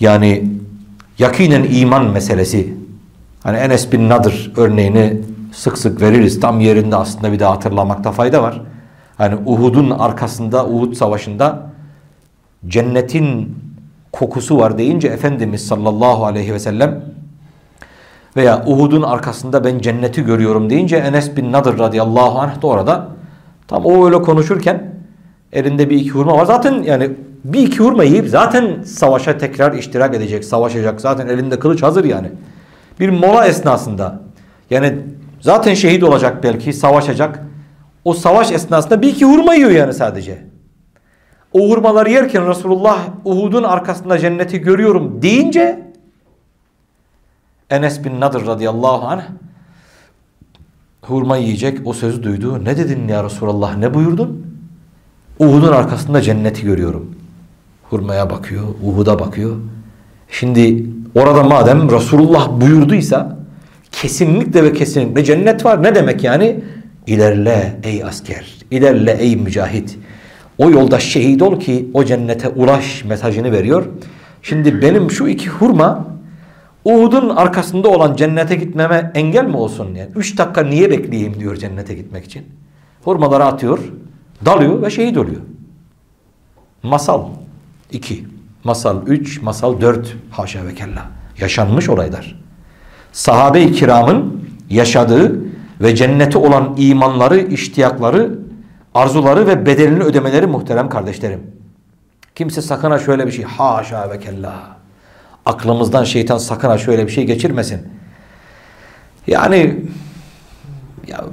Yani yakinen iman meselesi. Hani Enes bin Nadır örneğini sık sık veririz. Tam yerinde aslında bir daha hatırlamakta fayda var. Hani Uhud'un arkasında Uhud savaşında cennetin kokusu var deyince Efendimiz sallallahu aleyhi ve sellem veya Uhud'un arkasında ben cenneti görüyorum deyince Enes bin Nadır radıyallahu anh da orada tam o öyle konuşurken elinde bir iki hurma var. Zaten yani bir iki hurma yiyip zaten savaşa tekrar iştirak edecek, savaşacak. Zaten elinde kılıç hazır yani. Bir mola esnasında yani zaten şehit olacak belki, savaşacak. O savaş esnasında bir iki hurma yiyor yani sadece. O hurmaları yerken Resulullah Uhud'un arkasında cenneti görüyorum deyince Enes bin Nadir radıyallahu anh hurma yiyecek o sözü duydu. Ne dedin ya Resulullah ne buyurdun? Uhud'un arkasında cenneti görüyorum. Hurmaya bakıyor, Uhud'a bakıyor. Şimdi orada madem Resulullah buyurduysa kesinlikle ve kesinlikle cennet var. Ne demek yani? İlerle ey asker, ilerle ey mücahit. O yolda şehit ol ki o cennete ulaş mesajını veriyor. Şimdi benim şu iki hurma Uhud'un arkasında olan cennete gitmeme engel mi olsun? Yani üç dakika niye bekleyeyim diyor cennete gitmek için. Hurmaları atıyor, dalıyor ve şehit oluyor. Masal 2, masal 3, masal 4 haşa ve kella. Yaşanmış olaylar. Sahabe-i kiramın yaşadığı ve cennete olan imanları, iştiyakları arzuları ve bedelini ödemeleri muhterem kardeşlerim. Kimse sakın ha şöyle bir şey haşa ve kella. Aklımızdan şeytan sakın ha şöyle bir şey geçirmesin. Yani ya,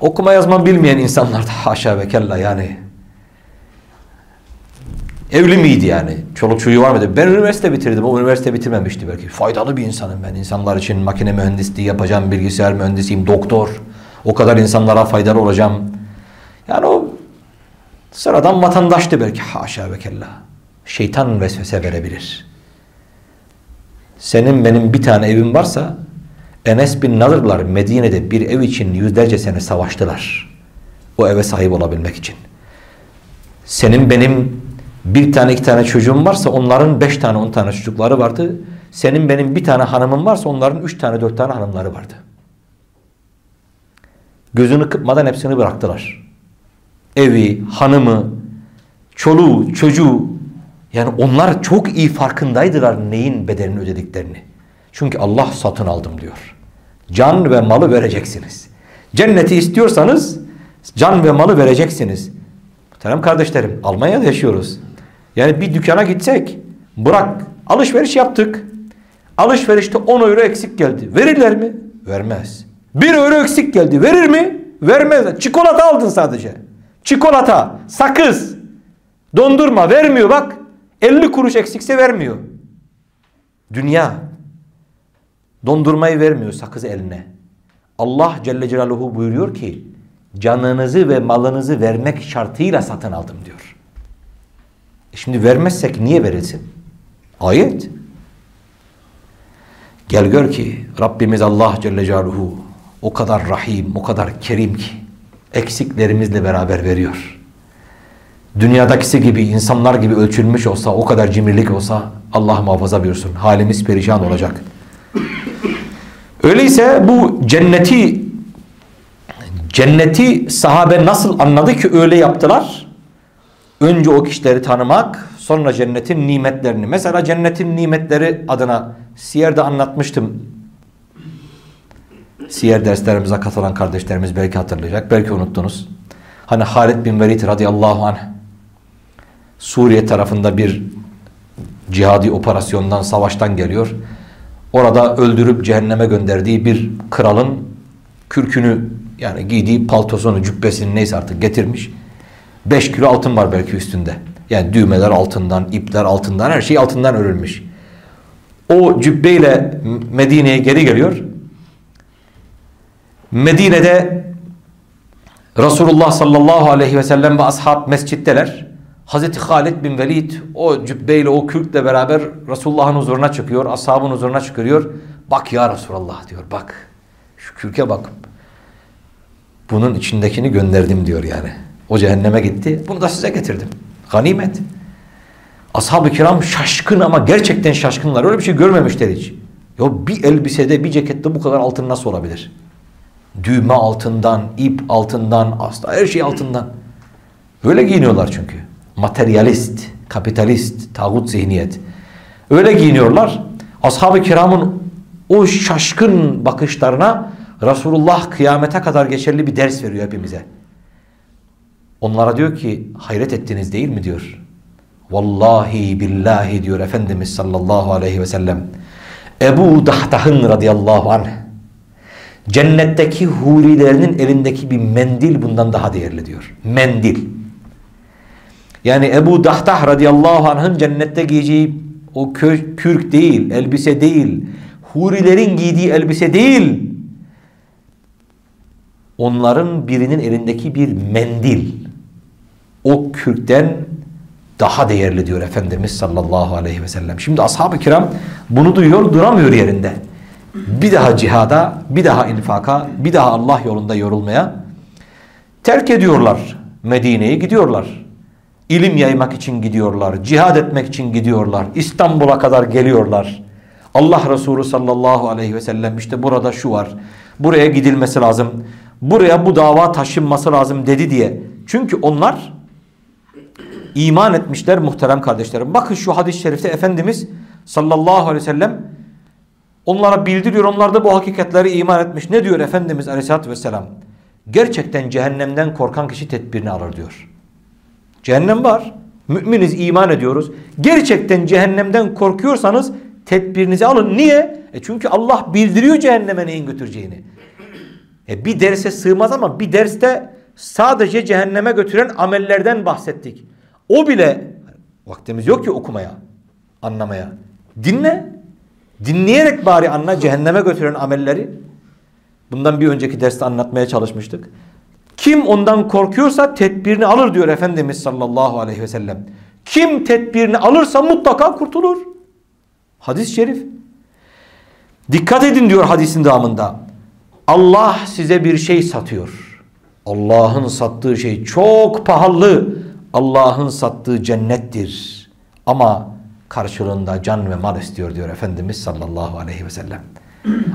okuma yazma bilmeyen insanlar da haşa ve kella yani. Evli miydi yani? Çoluk çocuğu var mıydı? Ben üniversite bitirdim. O üniversite bitirmemişti belki. Faydalı bir insanım ben. İnsanlar için makine mühendisliği yapacağım, bilgisayar mühendisiyim, doktor. O kadar insanlara faydalı olacağım. Yani o sıradan vatandaştı belki haşa ve kella. Şeytan vesvese verebilir. Senin benim bir tane evim varsa Enes bin Nadırlar Medine'de bir ev için yüzlerce sene savaştılar. O eve sahip olabilmek için. Senin benim bir tane iki tane çocuğum varsa onların beş tane on tane çocukları vardı. Senin benim bir tane hanımım varsa onların üç tane dört tane hanımları vardı. Gözünü kıpmadan hepsini bıraktılar evi, hanımı, çoluğu, çocuğu yani onlar çok iyi farkındaydılar neyin bedelini ödediklerini. Çünkü Allah satın aldım diyor. Can ve malı vereceksiniz. Cenneti istiyorsanız can ve malı vereceksiniz. Muhterem kardeşlerim Almanya'da yaşıyoruz. Yani bir dükkana gitsek bırak alışveriş yaptık. Alışverişte 10 euro eksik geldi. Verirler mi? Vermez. 1 euro eksik geldi. Verir mi? Vermez. Çikolata aldın sadece. Çikolata, sakız, dondurma vermiyor bak. 50 kuruş eksikse vermiyor. Dünya dondurmayı vermiyor sakız eline. Allah Celle Celaluhu buyuruyor ki canınızı ve malınızı vermek şartıyla satın aldım diyor. Şimdi vermezsek niye verilsin? Ayet. Gel gör ki Rabbimiz Allah Celle Celaluhu o kadar rahim, o kadar kerim ki eksiklerimizle beraber veriyor. Dünyadakisi gibi, insanlar gibi ölçülmüş olsa, o kadar cimrilik olsa Allah muhafaza buyursun. Halimiz perişan olacak. Öyleyse bu cenneti cenneti sahabe nasıl anladı ki öyle yaptılar? Önce o kişileri tanımak, sonra cennetin nimetlerini. Mesela cennetin nimetleri adına Siyer'de anlatmıştım. Siyer derslerimize katılan kardeşlerimiz belki hatırlayacak, belki unuttunuz. Hani Halid bin Velid radıyallahu anh Suriye tarafında bir cihadi operasyondan, savaştan geliyor. Orada öldürüp cehenneme gönderdiği bir kralın kürkünü yani giydiği paltosunu, cübbesini neyse artık getirmiş. 5 kilo altın var belki üstünde. Yani düğmeler altından, ipler altından, her şey altından örülmüş. O cübbeyle Medine'ye geri geliyor. Medine'de Resulullah sallallahu aleyhi ve sellem ve ashab mescitteler. Hazreti Halid bin Velid o cübbeyle o kürkle beraber Resulullah'ın huzuruna çıkıyor. Ashabın huzuruna çıkıyor. Bak ya Resulullah diyor bak. Şu kürke bak. Bunun içindekini gönderdim diyor yani. O cehenneme gitti. Bunu da size getirdim. Ganimet. Ashab-ı kiram şaşkın ama gerçekten şaşkınlar. Öyle bir şey görmemişler hiç. Ya bir elbisede bir cekette bu kadar altın nasıl olabilir? Düğme altından, ip altından, asla her şey altından. Böyle giyiniyorlar çünkü. Materyalist, kapitalist, tağut zihniyet. Öyle giyiniyorlar. Ashab-ı kiramın o şaşkın bakışlarına Resulullah kıyamete kadar geçerli bir ders veriyor hepimize. Onlara diyor ki hayret ettiniz değil mi diyor. Vallahi billahi diyor Efendimiz sallallahu aleyhi ve sellem. Ebu Dahtah'ın radıyallahu anh cennetteki hurilerinin elindeki bir mendil bundan daha değerli diyor. Mendil. Yani Ebu Dahtah radıyallahu anh'ın cennette giyeceği o kürk değil, elbise değil, hurilerin giydiği elbise değil. Onların birinin elindeki bir mendil. O kürkten daha değerli diyor Efendimiz sallallahu aleyhi ve sellem. Şimdi ashab-ı kiram bunu duyuyor duramıyor yerinde. Bir daha cihada, bir daha infaka, bir daha Allah yolunda yorulmaya terk ediyorlar. Medine'ye gidiyorlar. İlim yaymak için gidiyorlar. Cihad etmek için gidiyorlar. İstanbul'a kadar geliyorlar. Allah Resulü sallallahu aleyhi ve sellem işte burada şu var. Buraya gidilmesi lazım. Buraya bu dava taşınması lazım dedi diye. Çünkü onlar iman etmişler muhterem kardeşlerim. Bakın şu hadis-i şerifte Efendimiz sallallahu aleyhi ve sellem onlara bildiriyor. Onlar da bu hakikatleri iman etmiş. Ne diyor Efendimiz aleyhissalatü vesselam? Gerçekten cehennemden korkan kişi tedbirini alır diyor. Cehennem var. Müminiz iman ediyoruz. Gerçekten cehennemden korkuyorsanız tedbirinizi alın. Niye? E çünkü Allah bildiriyor cehenneme neyin götüreceğini. E bir derse sığmaz ama bir derste sadece cehenneme götüren amellerden bahsettik. O bile vaktimiz yok ki okumaya, anlamaya. Dinle. Dinleyerek bari anla cehenneme götüren amelleri. Bundan bir önceki derste anlatmaya çalışmıştık. Kim ondan korkuyorsa tedbirini alır diyor Efendimiz sallallahu aleyhi ve sellem. Kim tedbirini alırsa mutlaka kurtulur. Hadis-i şerif. Dikkat edin diyor hadisin devamında. Allah size bir şey satıyor. Allah'ın sattığı şey çok pahalı. Allah'ın sattığı cennettir. Ama karşılığında can ve mal istiyor diyor Efendimiz sallallahu aleyhi ve sellem.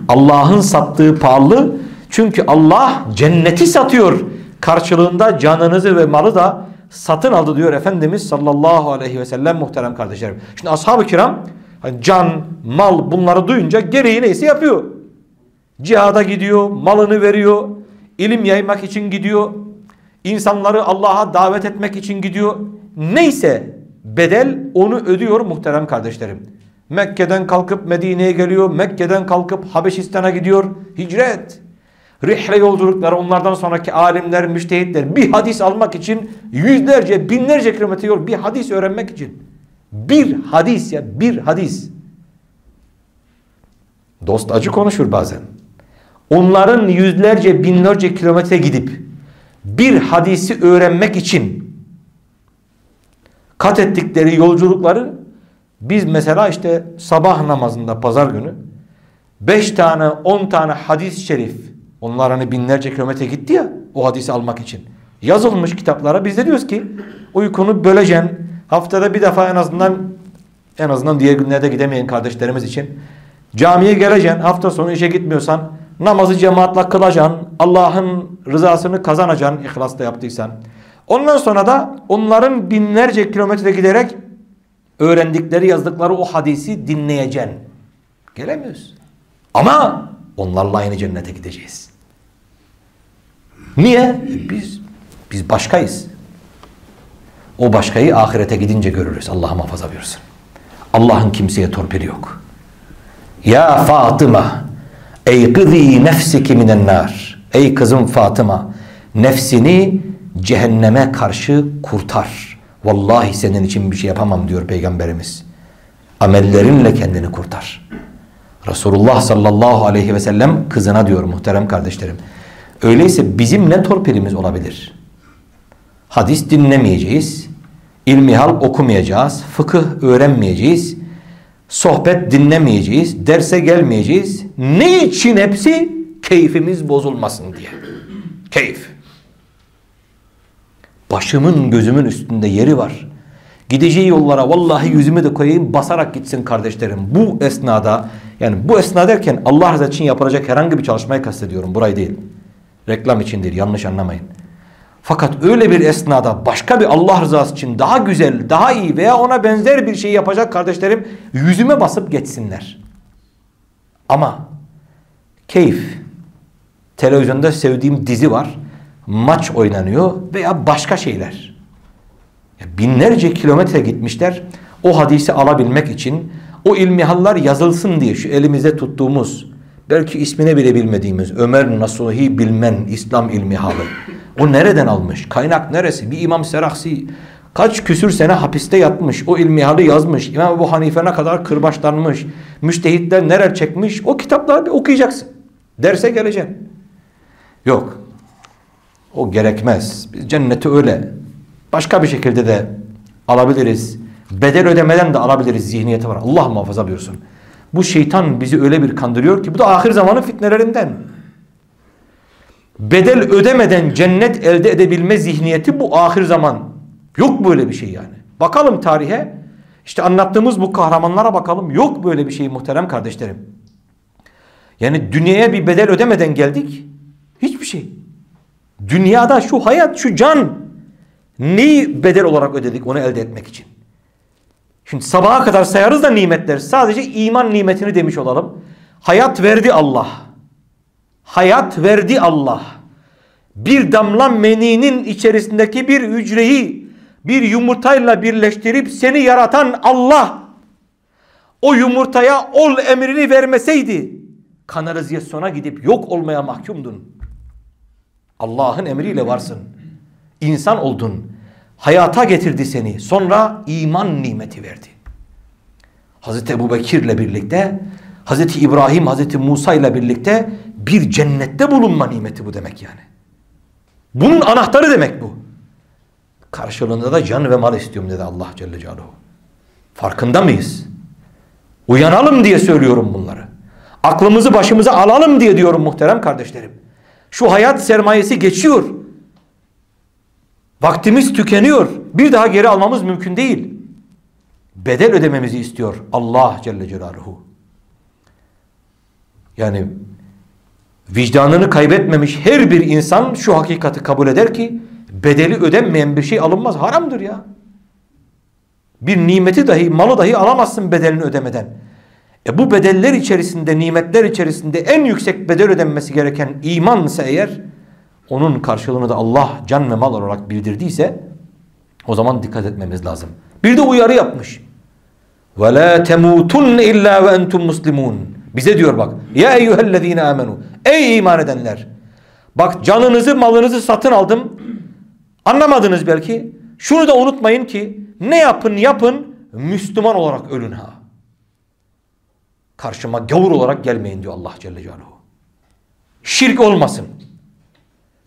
Allah'ın sattığı pahalı çünkü Allah cenneti satıyor. Karşılığında canınızı ve malı da satın aldı diyor Efendimiz sallallahu aleyhi ve sellem muhterem kardeşlerim. Şimdi ashab-ı kiram hani can, mal bunları duyunca gereği neyse yapıyor. Cihada gidiyor, malını veriyor, ilim yaymak için gidiyor, insanları Allah'a davet etmek için gidiyor. Neyse bedel onu ödüyor muhterem kardeşlerim. Mekke'den kalkıp Medine'ye geliyor. Mekke'den kalkıp Habeşistan'a gidiyor. Hicret. Rihle yolculukları onlardan sonraki alimler, müştehitler bir hadis almak için yüzlerce, binlerce kilometre yol bir hadis öğrenmek için. Bir hadis ya bir hadis. Dost acı konuşur bazen. Onların yüzlerce, binlerce kilometre gidip bir hadisi öğrenmek için kat ettikleri yolculukları biz mesela işte sabah namazında pazar günü beş tane on tane hadis-i şerif onlar hani binlerce kilometre gitti ya o hadisi almak için. Yazılmış kitaplara biz de diyoruz ki uykunu böleceksin. Haftada bir defa en azından en azından diğer günlerde gidemeyen kardeşlerimiz için camiye geleceksin. Hafta sonu işe gitmiyorsan namazı cemaatle kılacaksın. Allah'ın rızasını kazanacaksın ihlasla yaptıysan. Ondan sonra da onların binlerce kilometre giderek öğrendikleri yazdıkları o hadisi dinleyeceksin. Gelemiyoruz. Ama onlarla aynı cennete gideceğiz. Niye? Biz biz başkayız. O başkayı ahirete gidince görürüz. Allah muhafaza buyursun. Allah'ın kimseye torpili yok. Ya Fatıma ey kızı nefsiki minen nar. Ey kızım Fatıma nefsini cehenneme karşı kurtar. Vallahi senin için bir şey yapamam diyor Peygamberimiz. Amellerinle kendini kurtar. Resulullah sallallahu aleyhi ve sellem kızına diyor muhterem kardeşlerim. Öyleyse bizim ne torpilimiz olabilir? Hadis dinlemeyeceğiz. İlmihal okumayacağız. Fıkıh öğrenmeyeceğiz. Sohbet dinlemeyeceğiz. Derse gelmeyeceğiz. Ne için hepsi? Keyfimiz bozulmasın diye. Keyif. Başımın gözümün üstünde yeri var. Gideceği yollara vallahi yüzümü de koyayım basarak gitsin kardeşlerim. Bu esnada yani bu esnada derken Allah rızası için yapılacak herhangi bir çalışmayı kastediyorum. Burayı değil. Reklam için değil yanlış anlamayın. Fakat öyle bir esnada başka bir Allah rızası için daha güzel, daha iyi veya ona benzer bir şey yapacak kardeşlerim yüzüme basıp geçsinler. Ama keyif, televizyonda sevdiğim dizi var, maç oynanıyor veya başka şeyler. Binlerce kilometre gitmişler o hadisi alabilmek için o ilmihallar yazılsın diye şu elimizde tuttuğumuz belki ismini bile bilmediğimiz Ömer Nasuhi Bilmen İslam ilmihalı. O nereden almış? Kaynak neresi? Bir İmam Seraksi kaç küsür sene hapiste yatmış. O ilmihalı yazmış. İmam Ebu Hanife'ne kadar kırbaçlanmış. Müştehitler neler çekmiş. O kitapları bir okuyacaksın. Derse geleceksin. Yok. O gerekmez. Biz cenneti öyle başka bir şekilde de alabiliriz. Bedel ödemeden de alabiliriz zihniyeti var. Allah muhafaza buyursun. Bu şeytan bizi öyle bir kandırıyor ki bu da ahir zamanın fitnelerinden. Bedel ödemeden cennet elde edebilme zihniyeti bu ahir zaman. Yok böyle bir şey yani. Bakalım tarihe. İşte anlattığımız bu kahramanlara bakalım. Yok böyle bir şey muhterem kardeşlerim. Yani dünyaya bir bedel ödemeden geldik. Hiçbir şey. Dünyada şu hayat, şu can neyi bedel olarak ödedik onu elde etmek için. Şimdi sabaha kadar sayarız da nimetler. Sadece iman nimetini demiş olalım. Hayat verdi Allah. Hayat verdi Allah. Bir damla meninin içerisindeki bir hücreyi bir yumurtayla birleştirip seni yaratan Allah o yumurtaya ol emrini vermeseydi kanalizasyona gidip yok olmaya mahkumdun. Allah'ın emriyle varsın. İnsan oldun. Hayata getirdi seni. Sonra iman nimeti verdi. Hazreti Ebu Bekir'le birlikte Hazreti İbrahim, Hazreti Musa ile birlikte bir cennette bulunma nimeti bu demek yani. Bunun anahtarı demek bu. Karşılığında da can ve mal istiyorum dedi Allah Celle Celaluhu. Farkında mıyız? Uyanalım diye söylüyorum bunları. Aklımızı başımıza alalım diye diyorum muhterem kardeşlerim. Şu hayat sermayesi geçiyor. Vaktimiz tükeniyor. Bir daha geri almamız mümkün değil. Bedel ödememizi istiyor Allah Celle Celaluhu. Yani vicdanını kaybetmemiş her bir insan şu hakikati kabul eder ki bedeli ödenmeyen bir şey alınmaz. Haramdır ya. Bir nimeti dahi, malı dahi alamazsın bedelini ödemeden. E bu bedeller içerisinde, nimetler içerisinde en yüksek bedel ödenmesi gereken imansa eğer onun karşılığını da Allah can ve mal olarak bildirdiyse o zaman dikkat etmemiz lazım. Bir de uyarı yapmış. Temutunne illa ve entum muslimun. Bize diyor bak. Ya eyyühellezine amenu. Ey iman edenler. Bak canınızı malınızı satın aldım. Anlamadınız belki. Şunu da unutmayın ki ne yapın yapın Müslüman olarak ölün ha. Karşıma gavur olarak gelmeyin diyor Allah Celle Celaluhu. Şirk olmasın.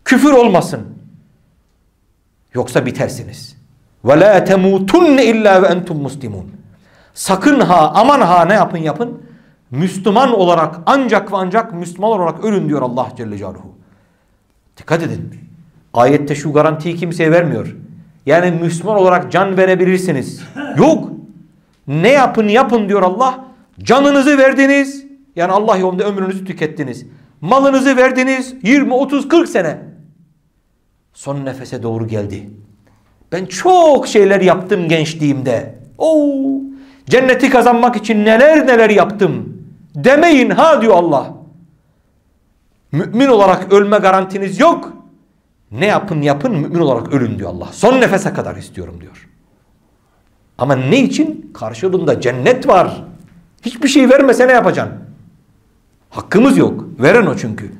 Küfür olmasın. Yoksa bitersiniz. Ve la temutunne illa ve entum muslimun. Sakın ha aman ha ne yapın yapın. Müslüman olarak ancak ve ancak Müslüman olarak ölün diyor Allah Celle Celaluhu. Dikkat edin. Ayette şu garantiyi kimseye vermiyor. Yani Müslüman olarak can verebilirsiniz. Yok. Ne yapın yapın diyor Allah. Canınızı verdiniz. Yani Allah yolunda ömrünüzü tükettiniz. Malınızı verdiniz 20, 30, 40 sene. Son nefese doğru geldi. Ben çok şeyler yaptım gençliğimde. Oo, cenneti kazanmak için neler neler yaptım. Demeyin ha diyor Allah. Mümin olarak ölme garantiniz yok. Ne yapın yapın mümin olarak ölün diyor Allah. Son nefese kadar istiyorum diyor. Ama ne için? Karşılığında cennet var. Hiçbir şey vermese ne yapacaksın? Hakkımız yok. Veren o çünkü.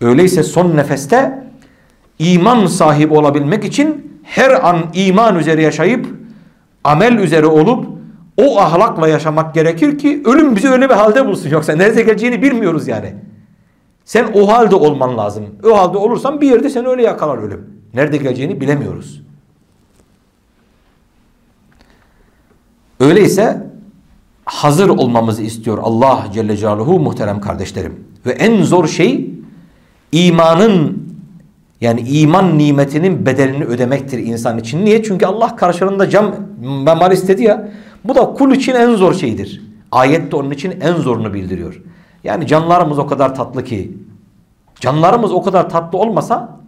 Öyleyse son nefeste iman sahibi olabilmek için her an iman üzere yaşayıp amel üzere olup o ahlakla yaşamak gerekir ki ölüm bizi öyle bir halde bulsun. Yoksa nerede geleceğini bilmiyoruz yani. Sen o halde olman lazım. O halde olursan bir yerde seni öyle yakalar ölüm. Nerede geleceğini bilemiyoruz. Öyleyse hazır olmamızı istiyor Allah Celle Celaluhu muhterem kardeşlerim. Ve en zor şey imanın yani iman nimetinin bedelini ödemektir insan için. Niye? Çünkü Allah karşılığında cam ve mal istedi ya. Bu da kul için en zor şeydir. Ayet de onun için en zorunu bildiriyor. Yani canlarımız o kadar tatlı ki canlarımız o kadar tatlı olmasa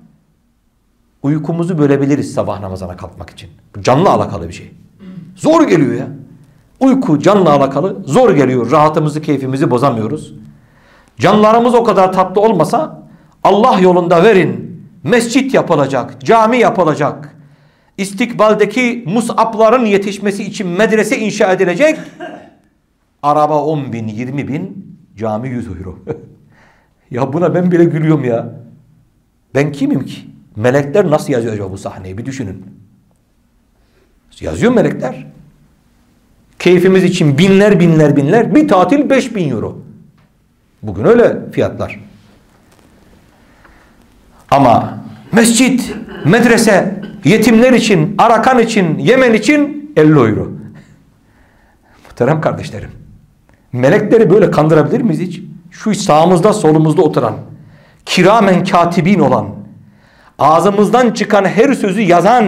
uykumuzu bölebiliriz sabah namazına kalkmak için. Bu canla alakalı bir şey. Zor geliyor ya. Uyku canla alakalı zor geliyor. Rahatımızı, keyfimizi bozamıyoruz. Canlarımız o kadar tatlı olmasa Allah yolunda verin. Mescit yapılacak, cami yapılacak. İstikbaldeki musapların yetişmesi için medrese inşa edilecek. Araba 10 bin, 20 bin, cami 100 euro. ya buna ben bile gülüyorum ya. Ben kimim ki? Melekler nasıl yazıyor acaba bu sahneyi bir düşünün. Yazıyor melekler. Keyfimiz için binler binler binler bir tatil 5000 euro. Bugün öyle fiyatlar. Ama mescit, medrese, yetimler için, Arakan için, Yemen için 50 euro. Muhterem kardeşlerim. Melekleri böyle kandırabilir miyiz hiç? Şu sağımızda solumuzda oturan, kiramen katibin olan, ağzımızdan çıkan her sözü yazan,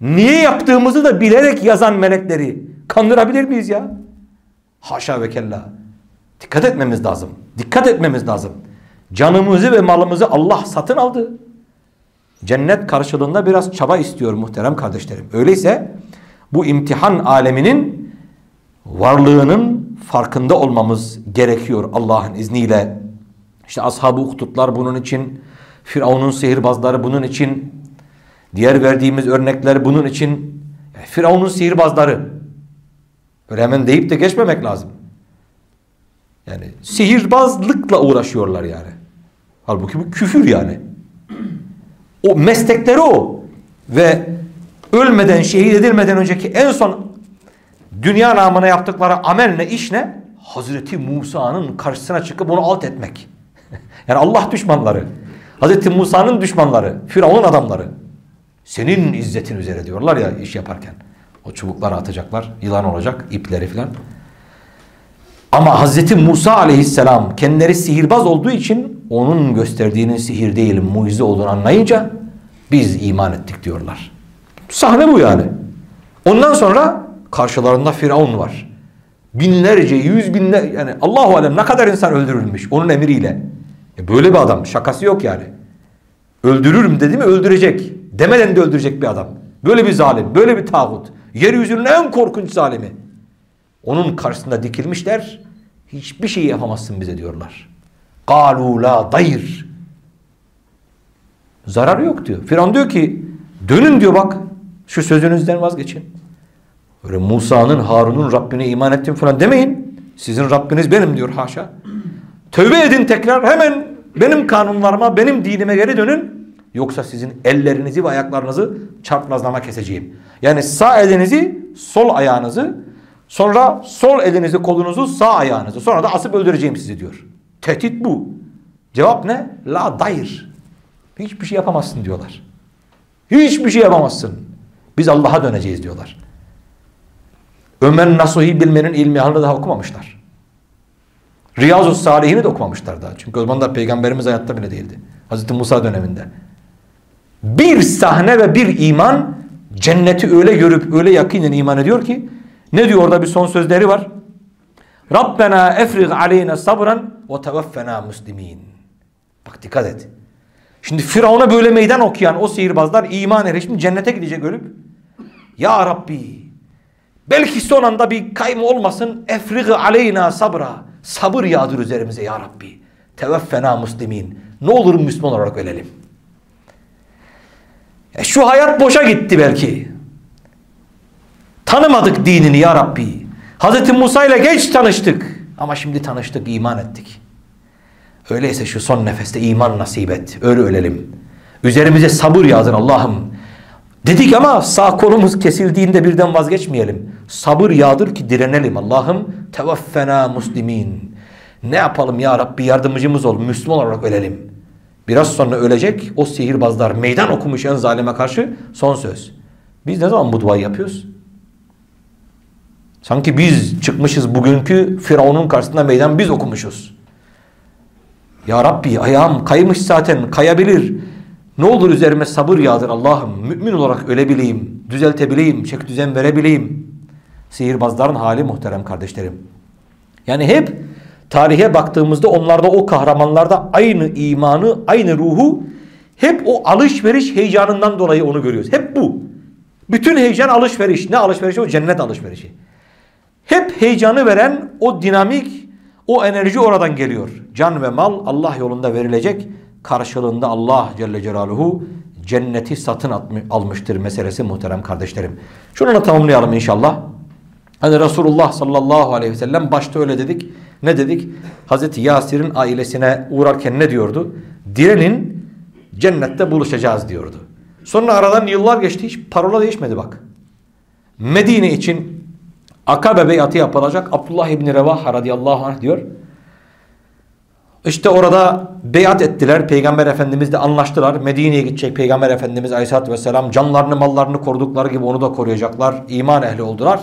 niye yaptığımızı da bilerek yazan melekleri kandırabilir miyiz ya? Haşa ve kella. Dikkat etmemiz lazım. Dikkat etmemiz lazım. Canımızı ve malımızı Allah satın aldı. Cennet karşılığında biraz çaba istiyor muhterem kardeşlerim. Öyleyse bu imtihan aleminin varlığının farkında olmamız gerekiyor Allah'ın izniyle. İşte ashab-ı uhdutlar bunun için, Firavun'un sihirbazları bunun için, diğer verdiğimiz örnekler bunun için. Firavun'un sihirbazları. Böyle hemen deyip de geçmemek lazım. Yani sihirbazlıkla uğraşıyorlar yani. Halbuki bu küfür yani. O meslekleri o. Ve ölmeden, şehit edilmeden önceki en son dünya namına yaptıkları amel ne, iş ne? Hazreti Musa'nın karşısına çıkıp onu alt etmek. yani Allah düşmanları. Hazreti Musa'nın düşmanları. Firavun adamları. Senin izzetin üzere diyorlar ya iş yaparken. O çubukları atacaklar. Yılan olacak. ipleri filan. Ama Hazreti Musa aleyhisselam kendileri sihirbaz olduğu için onun gösterdiğinin sihir değil mucize olduğunu anlayınca biz iman ettik diyorlar. Sahne bu yani. Ondan sonra karşılarında Firavun var. Binlerce, yüz binler yani Allahu alem ne kadar insan öldürülmüş onun emriyle. E böyle bir adam şakası yok yani. Öldürürüm dedi mi öldürecek. Demeden de öldürecek bir adam. Böyle bir zalim, böyle bir tağut. Yeryüzünün en korkunç zalimi. Onun karşısında dikilmişler. Hiçbir şey yapamazsın bize diyorlar. قَالُوا لَا dayır. Zararı yok diyor. Firavun diyor ki dönün diyor bak şu sözünüzden vazgeçin. Öyle Musa'nın Harun'un Rabbine iman ettim falan demeyin. Sizin Rabbiniz benim diyor haşa. Tövbe edin tekrar hemen benim kanunlarıma, benim dinime geri dönün. Yoksa sizin ellerinizi ve ayaklarınızı çarpmazlama keseceğim. Yani sağ elinizi, sol ayağınızı, sonra sol elinizi, kolunuzu, sağ ayağınızı. Sonra da asıp öldüreceğim sizi diyor. Tehdit bu. Cevap ne? La dair. Hiçbir şey yapamazsın diyorlar. Hiçbir şey yapamazsın. Biz Allah'a döneceğiz diyorlar. Ömer Nasuhi bilmenin ilmi halini daha okumamışlar. Riyazu Salihini de okumamışlar daha. Çünkü o zaman da peygamberimiz hayatta bile değildi. Hazreti Musa döneminde. Bir sahne ve bir iman cenneti öyle görüp öyle yakinen iman ediyor ki ne diyor orada bir son sözleri var. Rabbena efrig aleyna sabran ve tevaffena muslimin. Bak dikkat et. Şimdi Firavun'a böyle meydan okuyan o sihirbazlar iman erişmiş cennete gidecek ölüp. Ya Rabbi belki son anda bir kayma olmasın efrig aleyna sabra. Sabır yağdır üzerimize ya Rabbi. Teveffena muslimin. Ne olur Müslüman olarak ölelim. E şu hayat boşa gitti belki. Tanımadık dinini ya Rabbi. Hazreti Musa ile geç tanıştık. Ama şimdi tanıştık, iman ettik. Öyleyse şu son nefeste iman nasip et. Öyle ölelim. Üzerimize sabır yağdır Allah'ım. Dedik ama sağ kolumuz kesildiğinde birden vazgeçmeyelim. Sabır yağdır ki direnelim. Allah'ım tevaffena muslimin. Ne yapalım ya Rabbi yardımcımız ol. Müslüman olarak ölelim. Biraz sonra ölecek o sihirbazlar meydan okumuş en zalime karşı son söz. Biz ne zaman bu duayı yapıyoruz? Sanki biz çıkmışız bugünkü Firavun'un karşısında meydan biz okumuşuz. Ya Rabbi ayağım kaymış zaten kayabilir. Ne olur üzerime sabır yağdır Allah'ım. Mümin olarak ölebileyim, düzeltebileyim, çek düzen verebileyim. Sihirbazların hali muhterem kardeşlerim. Yani hep tarihe baktığımızda onlarda o kahramanlarda aynı imanı, aynı ruhu hep o alışveriş heyecanından dolayı onu görüyoruz. Hep bu. Bütün heyecan alışveriş. Ne alışverişi? O cennet alışverişi. Hep heyecanı veren o dinamik, o enerji oradan geliyor. Can ve mal Allah yolunda verilecek. Karşılığında Allah Celle Celaluhu cenneti satın almıştır meselesi muhterem kardeşlerim. Şunu da tamamlayalım inşallah. Hani Resulullah sallallahu aleyhi ve sellem başta öyle dedik. Ne dedik? Hazreti Yasir'in ailesine uğrarken ne diyordu? Direnin cennette buluşacağız diyordu. Sonra aradan yıllar geçti hiç parola değişmedi bak. Medine için Akabe beyatı yapılacak. Abdullah İbni Revaha radıyallahu anh diyor. İşte orada beyat ettiler. Peygamber Efendimizle anlaştılar. Medine'ye gidecek Peygamber Efendimiz Aleyhisselatü Vesselam canlarını mallarını korudukları gibi onu da koruyacaklar. İman ehli oldular.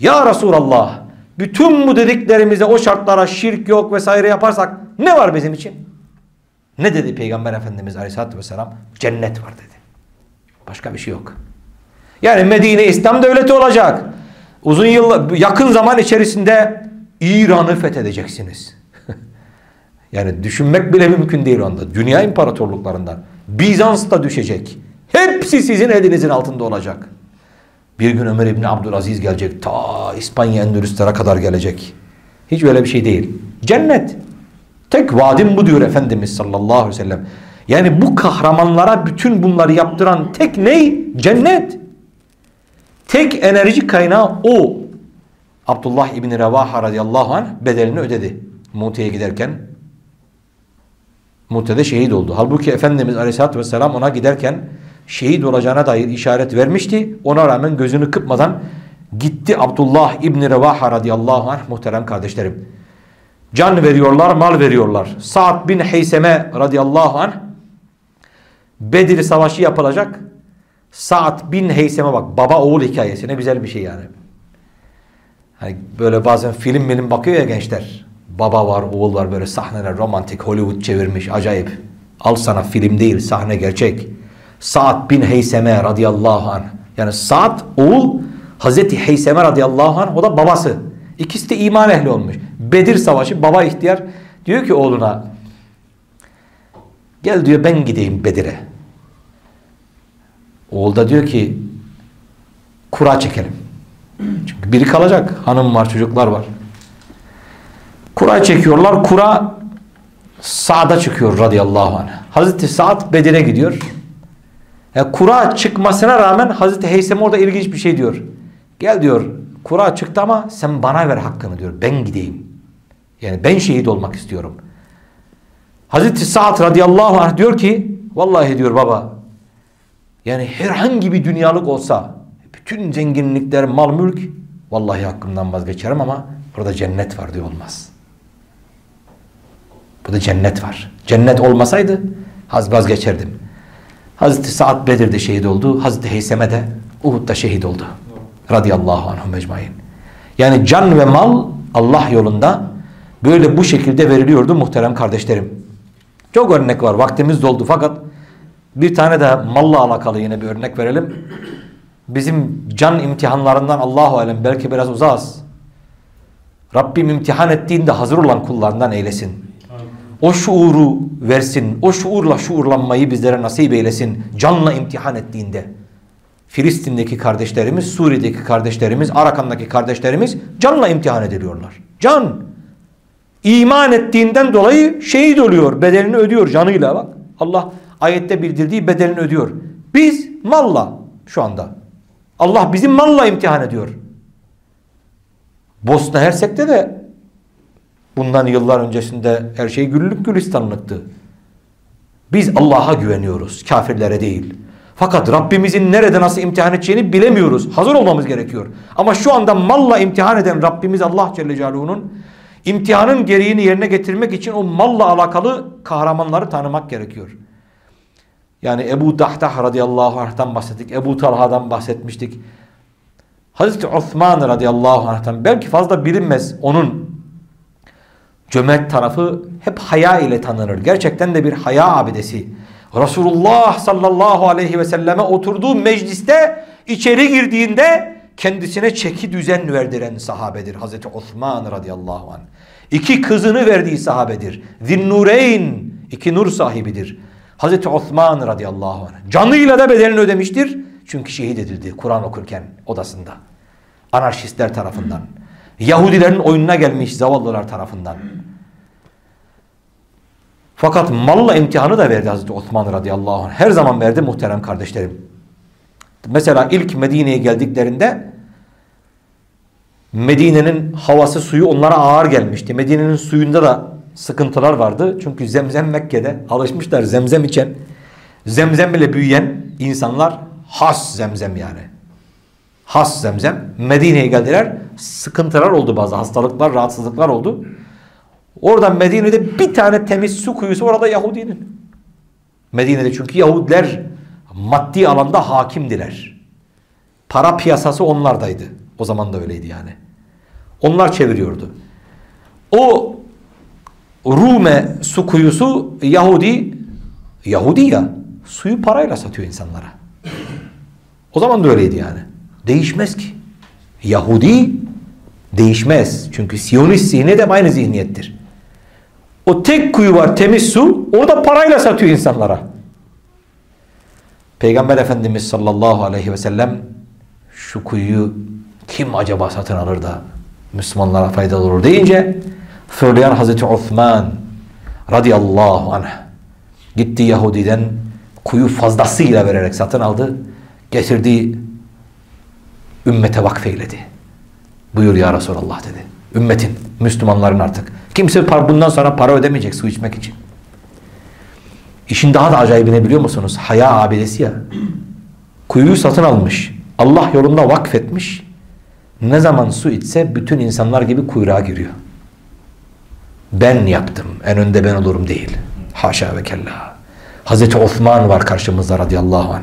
Ya Resulallah bütün bu dediklerimize o şartlara şirk yok vesaire yaparsak ne var bizim için? Ne dedi Peygamber Efendimiz Aleyhisselatü Vesselam? Cennet var dedi. Başka bir şey yok. Yani Medine İslam devleti olacak. Uzun yıl yakın zaman içerisinde İran'ı fethedeceksiniz. yani düşünmek bile mümkün değil onda. Dünya imparatorluklarından. Bizans da düşecek. Hepsi sizin elinizin altında olacak. Bir gün Ömer İbni Abdülaziz gelecek. Ta İspanya Endülüslere kadar gelecek. Hiç öyle bir şey değil. Cennet. Tek vadim bu diyor Efendimiz sallallahu aleyhi ve sellem. Yani bu kahramanlara bütün bunları yaptıran tek ney? Cennet. Tek enerji kaynağı o. Abdullah İbni Revaha radıyallahu anh bedelini ödedi. Mute'ye giderken. Mute'de şehit oldu. Halbuki Efendimiz aleyhissalatü vesselam ona giderken şehit olacağına dair işaret vermişti. Ona rağmen gözünü kıpmadan gitti Abdullah İbni Revaha radıyallahu anh muhterem kardeşlerim. Can veriyorlar, mal veriyorlar. Sa'd bin Heyseme radıyallahu anh Bedir savaşı yapılacak. Sa'd bin Heyseme bak baba oğul hikayesi ne güzel bir şey yani. Hani böyle bazen film benim bakıyor ya gençler. Baba var, oğul var böyle sahneler romantik Hollywood çevirmiş acayip. Al sana film değil sahne gerçek. Sa'd bin Heyseme radıyallahu anh. Yani Sa'd oğul Hazreti Heyseme radıyallahu anh o da babası. İkisi de iman ehli olmuş. Bedir savaşı baba ihtiyar diyor ki oğluna gel diyor ben gideyim Bedir'e. Oğul da diyor ki kura çekelim. Çünkü biri kalacak. Hanım var, çocuklar var. Kura çekiyorlar. Kura Sa'da çıkıyor radıyallahu anh. Hazreti Sa'd Bedir'e gidiyor. Yani kura çıkmasına rağmen Hazreti Heysem orada ilginç bir şey diyor. Gel diyor kura çıktı ama sen bana ver hakkını diyor. Ben gideyim. Yani ben şehit olmak istiyorum. Hazreti Sa'd radıyallahu anh diyor ki vallahi diyor baba yani herhangi bir dünyalık olsa bütün zenginlikler mal mülk vallahi hakkımdan vazgeçerim ama burada cennet var diyor olmaz. Burada cennet var. Cennet olmasaydı az vazgeçerdim. Hazreti Sa'd Bedir'de şehit oldu. Hazreti Heyseme de Uhud'da şehit oldu. Radıyallahu anhum ecmain. Yani can ve mal Allah yolunda böyle bu şekilde veriliyordu muhterem kardeşlerim. Çok örnek var. Vaktimiz doldu fakat bir tane de malla alakalı yine bir örnek verelim. Bizim can imtihanlarından Allahu alem belki biraz uzağız. Rabbim imtihan ettiğinde hazır olan kullarından eylesin. O şuuru versin. O şuurla şuurlanmayı bizlere nasip eylesin. Canla imtihan ettiğinde. Filistin'deki kardeşlerimiz, Suriye'deki kardeşlerimiz, Arakan'daki kardeşlerimiz canla imtihan ediliyorlar. Can. İman ettiğinden dolayı şehit oluyor. Bedelini ödüyor canıyla bak. Allah ayette bildirdiği bedelini ödüyor. Biz malla şu anda. Allah bizim malla imtihan ediyor. Bosna Hersek'te de bundan yıllar öncesinde her şey güllük gülistanlıktı. Biz Allah'a güveniyoruz, kafirlere değil. Fakat Rabbimizin nerede nasıl imtihan edeceğini bilemiyoruz. Hazır olmamız gerekiyor. Ama şu anda malla imtihan eden Rabbimiz Allah Celle Celaluhu'nun imtihanın gereğini yerine getirmek için o malla alakalı kahramanları tanımak gerekiyor. Yani Ebu Dahtah radıyallahu anh'tan bahsettik. Ebu Talha'dan bahsetmiştik. Hazreti Osman radıyallahu anh'tan belki fazla bilinmez onun cömert tarafı hep haya ile tanınır. Gerçekten de bir haya abidesi. Resulullah sallallahu aleyhi ve selleme oturduğu mecliste içeri girdiğinde kendisine çeki düzen verdiren sahabedir. Hazreti Osman radıyallahu anh. İki kızını verdiği sahabedir. Zinnureyn iki nur sahibidir. Hazreti Osman radıyallahu anh. Canıyla da bedelini ödemiştir. Çünkü şehit edildi Kur'an okurken odasında. Anarşistler tarafından. Yahudilerin oyununa gelmiş zavallılar tarafından. Fakat malla imtihanı da verdi Hazreti Osman radıyallahu anh. Her zaman verdi muhterem kardeşlerim. Mesela ilk Medine'ye geldiklerinde Medine'nin havası suyu onlara ağır gelmişti. Medine'nin suyunda da sıkıntılar vardı. Çünkü zemzem Mekke'de alışmışlar zemzem içen. Zemzem ile büyüyen insanlar has zemzem yani. Has zemzem. Medine'ye geldiler. Sıkıntılar oldu bazı hastalıklar, rahatsızlıklar oldu. Oradan Medine'de bir tane temiz su kuyusu orada Yahudinin. Medine'de çünkü Yahudiler maddi alanda hakimdiler. Para piyasası onlardaydı. O zaman da öyleydi yani. Onlar çeviriyordu. O Rume su kuyusu Yahudi Yahudi ya suyu parayla satıyor insanlara. O zaman da öyleydi yani. Değişmez ki. Yahudi değişmez. Çünkü Siyonist zihni de aynı zihniyettir. O tek kuyu var temiz su. O da parayla satıyor insanlara. Peygamber Efendimiz sallallahu aleyhi ve sellem şu kuyuyu kim acaba satın alır da Müslümanlara faydalı olur deyince söyleyen Hazreti Osman radıyallahu anh gitti Yahudi'den kuyu fazlasıyla vererek satın aldı. Getirdiği ümmete vakfeyledi. Buyur ya Resulallah dedi. Ümmetin, Müslümanların artık. Kimse bundan sonra para ödemeyecek su içmek için. İşin daha da acayip ne biliyor musunuz? Haya abidesi ya. Kuyuyu satın almış. Allah yolunda vakfetmiş. Ne zaman su içse bütün insanlar gibi kuyruğa giriyor. Ben yaptım. En önde ben olurum değil. Haşa ve kella. Hazreti Osman var karşımızda radıyallahu anh.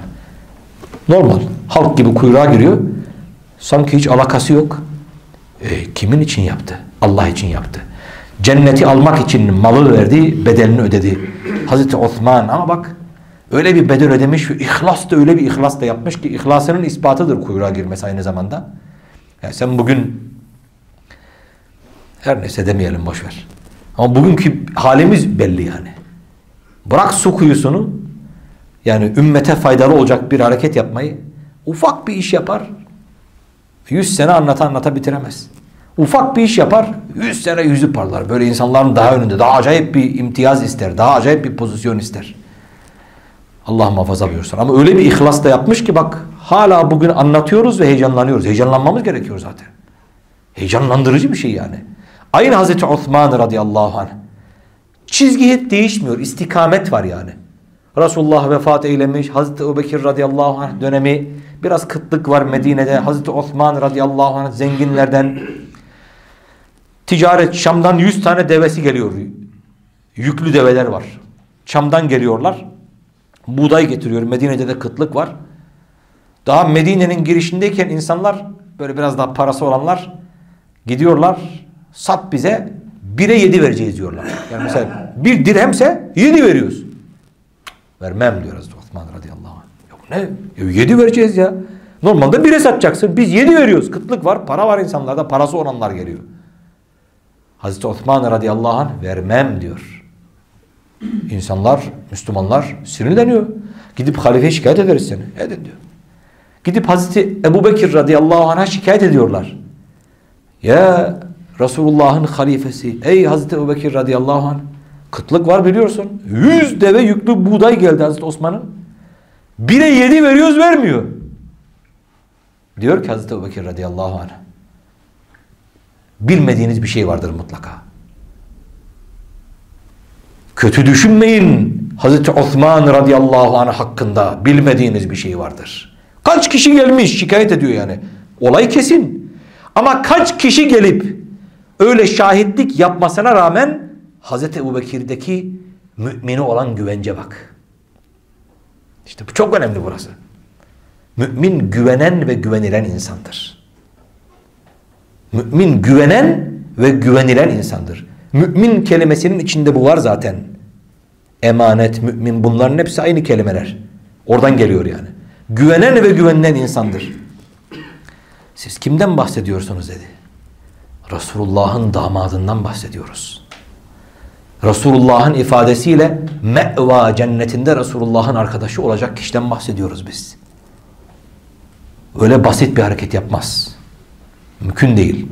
Normal. Halk gibi kuyruğa giriyor. Sanki hiç alakası yok. E, kimin için yaptı? Allah için yaptı. Cenneti almak için malı verdi, bedelini ödedi. Hazreti Osman ama bak öyle bir bedel ödemiş ihlas da öyle bir ihlas da yapmış ki ihlasının ispatıdır kuyruğa girmesi aynı zamanda. Yani sen bugün her neyse demeyelim boşver. Ama bugünkü halimiz belli yani. Bırak su kuyusunu yani ümmete faydalı olacak bir hareket yapmayı ufak bir iş yapar. Yüz sene anlata anlata bitiremez. Ufak bir iş yapar, yüz sene yüzü parlar. Böyle insanların daha önünde, daha acayip bir imtiyaz ister, daha acayip bir pozisyon ister. Allah muhafaza buyursun. Ama öyle bir ihlas da yapmış ki bak hala bugün anlatıyoruz ve heyecanlanıyoruz. Heyecanlanmamız gerekiyor zaten. Heyecanlandırıcı bir şey yani. Aynı Hazreti Osman radıyallahu anh. Çizgi hep değişmiyor. İstikamet var yani. Resulullah vefat eylemiş. Hazreti Ebubekir radıyallahu anh dönemi biraz kıtlık var Medine'de. Hazreti Osman radıyallahu anh zenginlerden ticaret Şam'dan 100 tane devesi geliyor. Yüklü develer var. Şam'dan geliyorlar. Buğday getiriyor. Medine'de de kıtlık var. Daha Medine'nin girişindeyken insanlar böyle biraz daha parası olanlar gidiyorlar. Sat bize bire yedi vereceğiz diyorlar. Yani mesela bir dirhemse yedi veriyoruz. Vermem diyor Hazreti Osman radıyallahu anh. Yok ne? Ya yedi vereceğiz ya. Normalde bire satacaksın. Biz yedi veriyoruz. Kıtlık var. Para var insanlarda. Parası olanlar geliyor. Hazreti Osman radıyallahu anh vermem diyor. İnsanlar, Müslümanlar sinirleniyor. Gidip halifeye şikayet ederiz seni. Edin diyor. Gidip Hazreti Ebu Bekir radıyallahu anh'a şikayet ediyorlar. Ya Resulullah'ın halifesi ey Hazreti Ebu Bekir radıyallahu anh kıtlık var biliyorsun. Yüz deve yüklü buğday geldi Hazreti Osman'ın. Bire yedi veriyoruz vermiyor. Diyor ki Hazreti Ebu Bekir radıyallahu anh bilmediğiniz bir şey vardır mutlaka. Kötü düşünmeyin Hazreti Osman radıyallahu anh hakkında bilmediğiniz bir şey vardır. Kaç kişi gelmiş şikayet ediyor yani. Olay kesin. Ama kaç kişi gelip öyle şahitlik yapmasına rağmen Hazreti Ebu mümini olan güvence bak. İşte bu çok önemli burası. Mümin güvenen ve güvenilen insandır. Mümin güvenen ve güvenilen insandır. Mümin kelimesinin içinde bu var zaten. Emanet, mümin bunların hepsi aynı kelimeler. Oradan geliyor yani. Güvenen ve güvenilen insandır. Siz kimden bahsediyorsunuz dedi. Resulullah'ın damadından bahsediyoruz. Resulullah'ın ifadesiyle me'va cennetinde Resulullah'ın arkadaşı olacak kişiden bahsediyoruz biz. Öyle basit bir hareket yapmaz. Mümkün değil.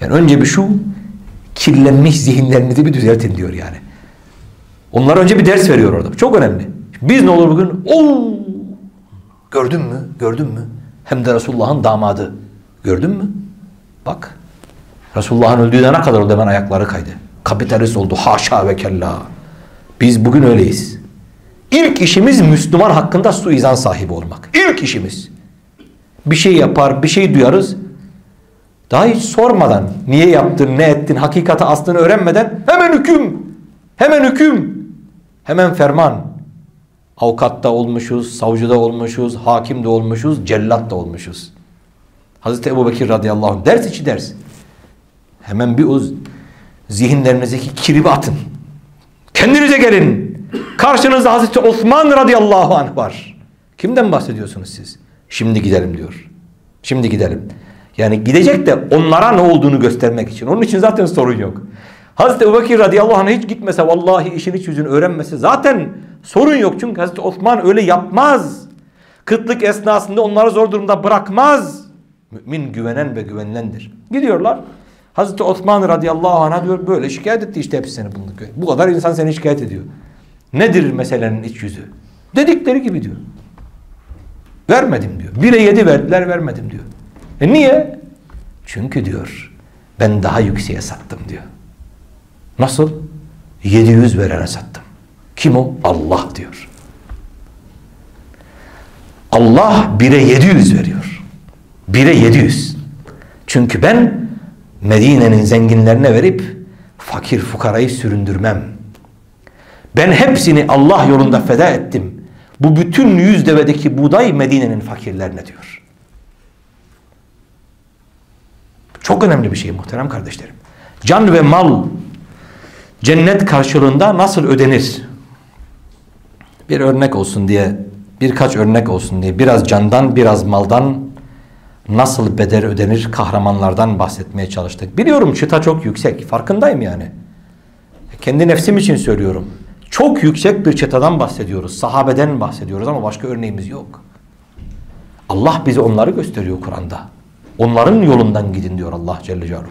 Yani önce bir şu kirlenmiş zihinlerinizi bir düzeltin diyor yani. Onlar önce bir ders veriyor orada. Çok önemli. Biz ne olur bugün? Oo! Gördün mü? Gördün mü? Hem de Resulullah'ın damadı. Gördün mü? Bak. Resulullah'ın öldüğüne ne kadar oldu hemen ayakları kaydı. Kapitalist oldu. Haşa ve kella. Biz bugün öyleyiz. İlk işimiz Müslüman hakkında suizan sahibi olmak. İlk işimiz. Bir şey yapar, bir şey duyarız. Daha hiç sormadan niye yaptın, ne ettin, hakikati aslını öğrenmeden hemen hüküm. Hemen hüküm. Hemen ferman. Avukatta olmuşuz, savcıda olmuşuz, hakim de olmuşuz, cellat da olmuşuz. Hazreti Ebu Bekir radıyallahu anh ders içi ders. Hemen bir o zihinlerinizdeki kiribi atın. Kendinize gelin. Karşınızda Hazreti Osman radıyallahu anh var. Kimden bahsediyorsunuz siz? Şimdi gidelim diyor. Şimdi gidelim. Yani gidecek de onlara ne olduğunu göstermek için. Onun için zaten sorun yok. Hazreti Ebubekir radıyallahu anh hiç gitmese vallahi işin iç yüzünü öğrenmese zaten sorun yok. Çünkü Hazreti Osman öyle yapmaz. Kıtlık esnasında onları zor durumda bırakmaz. Mümin güvenen ve güvenilendir. Gidiyorlar. Hazreti Osman radıyallahu anh'a diyor böyle şikayet etti işte hepsi seni bulunduk. Bu kadar insan seni şikayet ediyor. Nedir meselenin iç yüzü? Dedikleri gibi diyor. Vermedim diyor. Bire yedi verdiler vermedim diyor. E niye? Çünkü diyor ben daha yükseğe sattım diyor. Nasıl? 700 verene sattım. Kim o? Allah diyor. Allah bire 700 veriyor. Bire 700. Çünkü ben Medine'nin zenginlerine verip fakir fukarayı süründürmem. Ben hepsini Allah yolunda feda ettim. Bu bütün yüz devedeki buğday Medine'nin fakirlerine diyor. Çok önemli bir şey muhterem kardeşlerim. Can ve mal cennet karşılığında nasıl ödenir? Bir örnek olsun diye, birkaç örnek olsun diye biraz candan biraz maldan nasıl bedel ödenir kahramanlardan bahsetmeye çalıştık. Biliyorum çıta çok yüksek. Farkındayım yani. Kendi nefsim için söylüyorum. Çok yüksek bir çıtadan bahsediyoruz. Sahabeden bahsediyoruz ama başka örneğimiz yok. Allah bize onları gösteriyor Kur'an'da. Onların yolundan gidin diyor Allah Celle Celaluhu.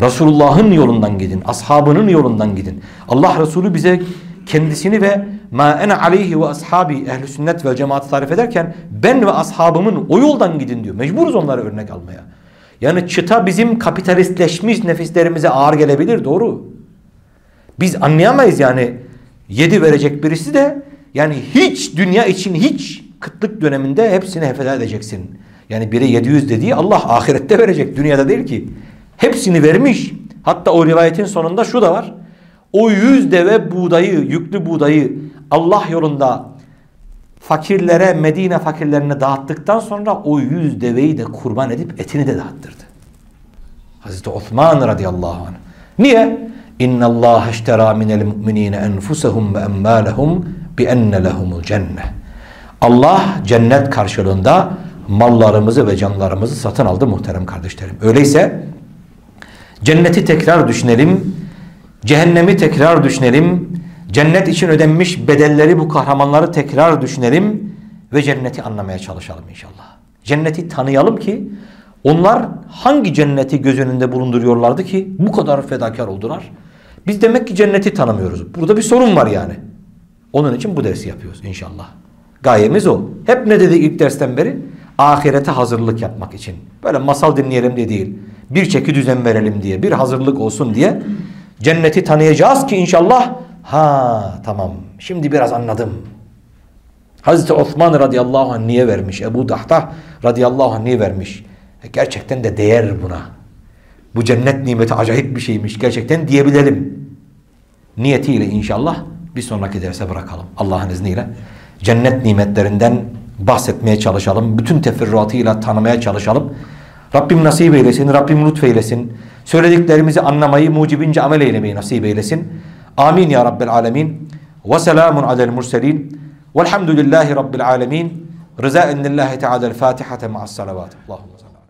Resulullah'ın yolundan gidin. Ashabının yolundan gidin. Allah Resulü bize kendisini ve ma ene aleyhi ve ashabi ehli sünnet ve cemaati tarif ederken ben ve ashabımın o yoldan gidin diyor. Mecburuz onlara örnek almaya. Yani çıta bizim kapitalistleşmiş nefislerimize ağır gelebilir doğru. Biz anlayamayız yani yedi verecek birisi de yani hiç dünya için hiç kıtlık döneminde hepsini hefeda edeceksin. Yani biri 700 dediği Allah ahirette verecek dünyada değil ki. Hepsini vermiş. Hatta o rivayetin sonunda şu da var. O yüz deve buğdayı, yüklü buğdayı Allah yolunda fakirlere, Medine fakirlerine dağıttıktan sonra o yüz deveyi de kurban edip etini de dağıttırdı. Hazreti Osman radıyallahu anh. Niye? İnna Allah iştera minel mu'minine enfusahum ve emmalahum bi enne lehumul cennet. Allah cennet karşılığında mallarımızı ve canlarımızı satın aldı muhterem kardeşlerim. Öyleyse cenneti tekrar düşünelim, cehennemi tekrar düşünelim, cennet için ödenmiş bedelleri bu kahramanları tekrar düşünelim ve cenneti anlamaya çalışalım inşallah. Cenneti tanıyalım ki onlar hangi cenneti göz önünde bulunduruyorlardı ki bu kadar fedakar oldular. Biz demek ki cenneti tanımıyoruz. Burada bir sorun var yani. Onun için bu dersi yapıyoruz inşallah. Gayemiz o. Hep ne dedik ilk dersten beri? Ahirete hazırlık yapmak için. Böyle masal dinleyelim diye değil. Bir çeki düzen verelim diye. Bir hazırlık olsun diye. Cenneti tanıyacağız ki inşallah. Ha tamam. Şimdi biraz anladım. Hazreti Osman radıyallahu anh niye vermiş? Ebu Dahta radıyallahu anh niye vermiş? E gerçekten de değer buna. Bu cennet nimeti acayip bir şeymiş. Gerçekten diyebilelim. Niyetiyle inşallah bir sonraki derse bırakalım. Allah'ın izniyle. Cennet nimetlerinden bahsetmeye çalışalım. Bütün teferruatıyla tanımaya çalışalım. Rabbim nasip eylesin. Rabbim lütfeylesin. Söylediklerimizi anlamayı, mucibince amel eylemeyi nasip eylesin. آمين يا رب العالمين. وسلام على المرسلين. والحمد لله رب العالمين. رزاء الله تعالى الفاتحة مع الصلوات. اللهم صل